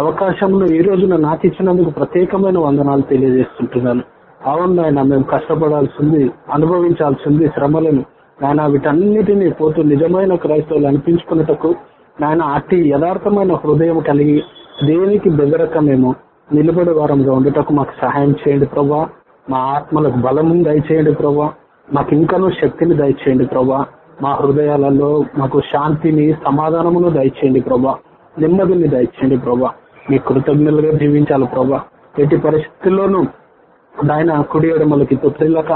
అవకాశంలో ఈ రోజున నాకు ఇచ్చినందుకు ప్రత్యేకమైన వందనాలు తెలియజేస్తుంటున్నాను. అవును నాయన మేము కష్టపడాల్సింది అనుభవించాల్సింది శ్రమలను నాయన వీటన్నిటినీ పోతూ నిజమైన క్రైస్తవులు అనిపించుకున్నటకు నాయన అతి యథార్థమైన హృదయం కలిగి దేనికి బెదరక మేము నిలబడే వారంగా ఉండటకు మాకు సహాయం చేయండి ప్రభా మా ఆత్మలకు బలము దయచేయండి ప్రభా మాకు ఇంకనూ శక్తిని దయచేయండి ప్రభా మా హృదయాలలో మాకు శాంతిని సమాధానమును దయచేయండి ప్రభా నెమ్మదిని దయచేయండి ప్రభా మీ కృతజ్ఞతలుగా జీవించాలి ప్రభా ఎట్టి పరిస్థితుల్లోనూ నాయన కుడి ఎడమలకి తొత్తిల్లక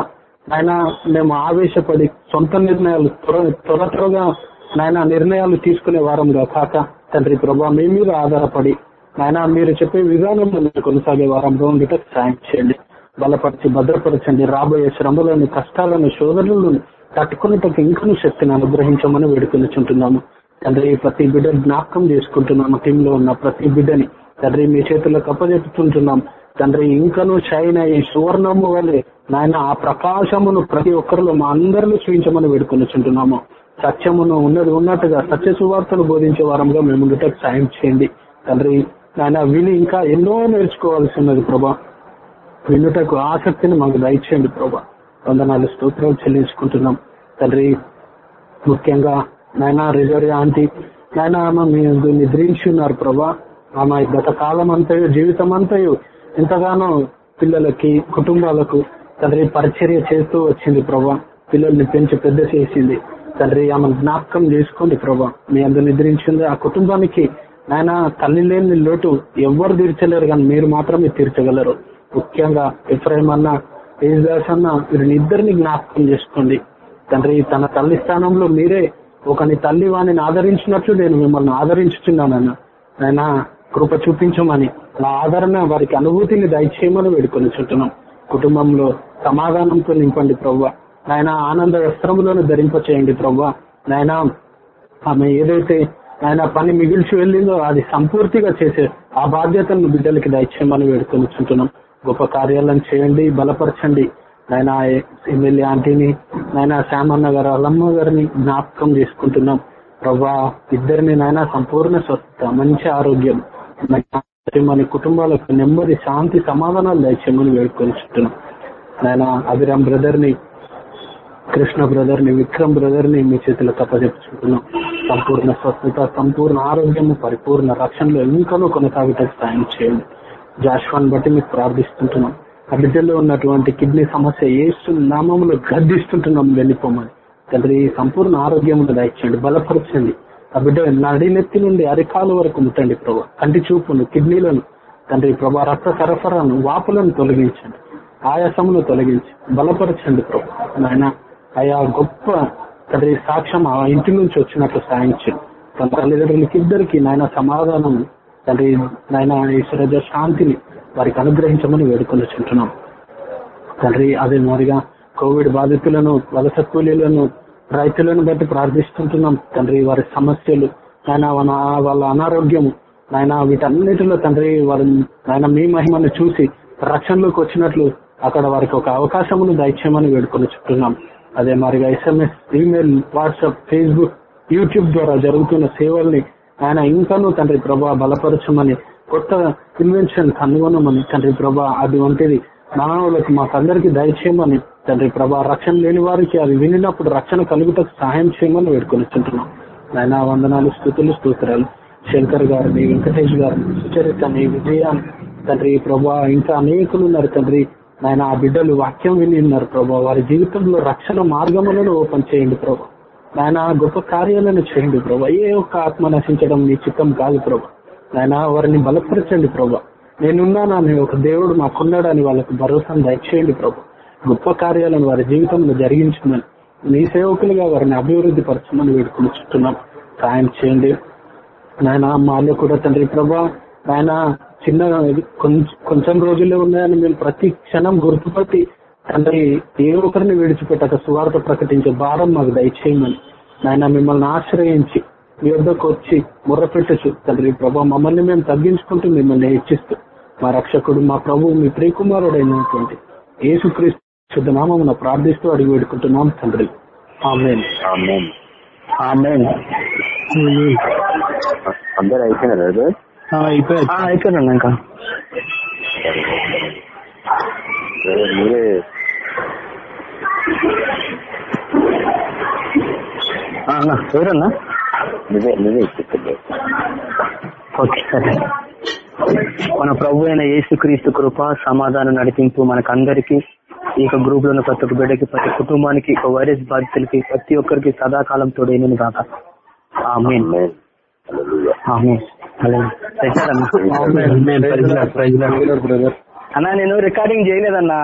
నాయన మేము ఆవేశపడి సొంత నిర్ణయాలు త్వర త్వర త్వరగా నాయన నిర్ణయాలు తీసుకునే వారంగా కాక తండ్రి ప్రభా మీ మీద ఆధారపడి నాయన మీరు చెప్పే విధానం కొనసాగే వారంలో ఉండట సాయం చేయండి. బలపరిచి భద్రపరచండి. రాబోయే శ్రమలను కష్టాలను శోధనలను తట్టుకునేటకు ఇంకను శక్తిని అనుగ్రహించమని వేడుకొనిచుంటున్నాము. తండ్రి ప్రతి బిడ్డ జ్ఞాపకం చేసుకుంటున్నాము. టీంలో ఉన్న ప్రతి బిడ్డని తండ్రి మీ చేతుల్లో అప్పజెప్పుతుంటున్నాం తండ్రి ఇంకను షైన్ అయ్యి సువర్ణము వల్లే నాయన ఆ ప్రకాశమును ప్రతి ఒక్కరిలో మా అందరిలో చూపించమని వేడుకొనిచుంటున్నాము. సత్యమును ఉన్నది ఉన్నట్టుగా సత్య సువార్తను బోధించే వారంగా మేము ఉండటకు సాయం చేయండి. తండ్రి నాయన విని ఇంకా ఎన్నో నేర్చుకోవాల్సి ఉన్నది ప్రభా. వినుటకు ఆసక్తిని మాకు దయచేయండి ప్రభా. వందనాలు స్తోత్రాలు చెల్లించుకుంటున్నాం. తండ్రి ముఖ్యంగా నాయన రిజర్వ్ ఆంటీ నాయన ఆమె మీరు నిద్రించి ఉన్నారు ప్రభా. ఆమె గత కాలం అంతయు జీవితం అంతయు ఎంతగానో పిల్లలకి కుటుంబాలకు తండ్రి పరిచర్య చేస్తూ వచ్చింది ప్రభా. పిల్లల్ని పెంచి పెద్ద చేసింది. తండ్రి ఆమె జ్ఞాపకం చేసుకోండి ప్రభా. మీ అందరు నిద్రించింది. ఆ కుటుంబానికి నాయన తల్లి లేని లోటు ఎవ్వరు తీర్చలేరు కానీ మీరు మాత్రమే తీర్చగలరు. ముఖ్యంగా ఎఫ్రైమ్ అన్న ఏజ్దాస్ అన్న వీరిని ఇద్దరిని జ్ఞాపకం చేసుకోండి. తండ్రి తన తల్లి స్థానంలో మీరే ఒకని తల్లి వాణిని ఆదరించినట్లు నేను మిమ్మల్ని ఆదరించుతున్నానన్న ఆయన కృప చూపించమని నా ఆదరణ వారికి అనుభూతిని దయచేయమని వేడుకొని చుట్టున్నాం కుటుంబంలో సమాధానంతో నింపండి ప్రవ్వ. నాయన ఆనంద వస్త్రములను ధరింప చేయండి ప్రవ్వ. నాయన ఆమె ఏదైతే ఆయన పని మిగిల్చి వెళ్ళిందో అది సంపూర్తిగా చేసే ఆ బాధ్యతను బిడ్డలకి దయచేయమని వేడుకొని చుంటున్నాం. గొప్ప కార్యాలను చేయండి బలపరచండి. నాయన ఎమ్మెల్యే ఆంటీని నాయన శ్యామన్న గారు అల్లమ్మ గారిని జ్ఞాపకం చేసుకుంటున్నాం. ప్రభా ఇద్దరిని నాయన సంపూర్ణ స్వస్థత మంచి ఆరోగ్యం. మన కుటుంబాలకు నెమ్మది శాంతి సమాధానాలు దయచేయమని వేడుకొనిస్తున్నాం ఆయన అభిరామ్ బ్రదర్ని కృష్ణ బ్రదర్ని విక్రమ్ బ్రదర్ని మీ చేతిలో తప్పచెప్పుకుంటున్నాం సంపూర్ణ స్వస్థత సంపూర్ణ ఆరోగ్యము పరిపూర్ణ రక్షణలో ఇంకనూ కొనసాగటకు సాయం చేయండి. జాష్వాన్ బట్టి మీకు ప్రార్థిస్తుంటున్నాం. ఆ బిడ్డలో ఉన్నటువంటి కిడ్నీ సమస్య ఏసు నామంలో గర్దిస్తుంటున్నాం వెళ్ళిపోమని. తండ్రి సంపూర్ణ ఆరోగ్యమును దయచేయండి. బలపరచండి. ఆ బిడ్డ నడినెత్తి నుండి అరికాలు వరకు ముట్టండి ప్రభా. కంటి చూపును కిడ్నీలను తండ్రి ప్రభా రక్త సరఫరాను వాపులను తొలగించండి. ఆయాసమును తొలగించి బలపరచండి ప్రభా. నాయన ఆయా గొప్ప తండ్రి సాక్ష్యం ఆ ఇంటి నుంచి వచ్చినట్లు సాయించండి తన తల్లిదండ్రులకి ఇద్దరికి నాయన సమాధానం తండ్రి నాయన ఈశ్వరజ శాంతిని వారికి అనుగ్రహించమని వేడుకొని చుంటున్నాం. తండ్రి అదే మాదిరిగా కోవిడ్ బాధితులను వలస కూలీలను రైతులను బట్టి ప్రార్థిస్తుంటున్నాం తండ్రి వారి సమస్యలు ఆయన వాళ్ళ అనారోగ్యం ఆయన వీటన్నిటిలో తండ్రి వారి ఆయన మీ మహిమను చూసి రక్షణలోకి వచ్చినట్లు అక్కడ వారికి ఒక అవకాశమును దయచేయమని వేడుకొని చెప్తున్నాం. అదే మరిగా SMS email WhatsApp Facebook YouTube ద్వారా జరుగుతున్న సేవల్ని ఆయన ఇంకాను తండ్రి ప్రభా బలపరచమని కొత్త ఇన్వెన్షన్ కనుగొనమని తండ్రి ప్రభా అది వంటిది మానవులకు మాకందరికి దయచేయమని తండ్రి ప్రభా రక్షణ లేని వారికి అవి వినినప్పుడు రక్షణ కలుగుటకు సహాయం చేయమని వేడుకొని వచ్చింటున్నాం నాయన వందనాలు స్థుతులు స్తోత్రాలు. శంకర్ గారిని వెంకటేష్ గారిని సుచరితని విజయాన్ని తండ్రి ప్రభా ఇంకా అనేకులు ఉన్నారు తండ్రి. నాయన ఆ బిడ్డలు వాక్యం విని ఉన్నారు ప్రభా. వారి జీవితంలో రక్షణ మార్గములను ఓపెన్ చేయండి ప్రభా. నాయన గొప్ప కార్యాలను చేయండి ప్రభా. ఏ ఒక్క ఆత్మ నశించడం మీ చిత్తం కాదు ప్రభా. నాయన వారిని బలపరచండి ప్రభా. నేనున్నానని ఒక దేవుడు మాకున్నాడని వాళ్ళకు భరోసాను దయచేయండి ప్రభా. గొప్ప కార్యాలను వారి జీవితంలో జరిగించమని మీ సేవకులుగా వారిని అభివృద్ధి పరచమని వేడుకుని చుట్టున్నాం. సాయం చేయండి. నాయన మాలో కూడా తండ్రి ప్రభా ఆయన చిన్న కొంచెం రోజుల్లో ఉన్నాయని మేము ప్రతి క్షణం గుర్తుపట్టి తండ్రి ఏ ఒక్కరిని విడిచిపెట్టక సువార్త ప్రకటించే భారం మాకు దయచేయమని నాయన మిమ్మల్ని ఆశ్రయించి మీ వద్దకు వచ్చి ముర్రపెట్టచ్చు తండ్రి ప్రభా మమ్మల్ని మేము తగ్గించుకుంటూ మిమ్మల్ని హెచ్చిస్తూ మా రక్షకుడు మా ప్రభు మీ ప్రియకుమారుడైనటువంటి యేసుక్రీస్తు శుద్ధ నామమున ప్రార్థిస్తూ అడిగి వేడుకుంటున్నాం తండ్రి. ఆమెన్. అందరు అయిపోయినారు అయిపోయాను ఇంకా. మీరే అన్నా ఎవరన్నా? నువ్వే నువ్వే ఇచ్చిస్తుంది ఓకే సరే. మన ప్రభు అయిన యేసుక్రీస్తు కృప సమాధానం నడిపింపు మనకందరికి. ఈ యొక్క గ్రూప్లో ప్రతి ఒక్క బిడ్డకి ప్రతి కుటుంబానికి ఒక వైరస్ బాధితులకి ప్రతి ఒక్కరికి సదాకాలం తోడైనను కాక. అన్నా నేను రికార్డింగ్ చేయలేదన్నా.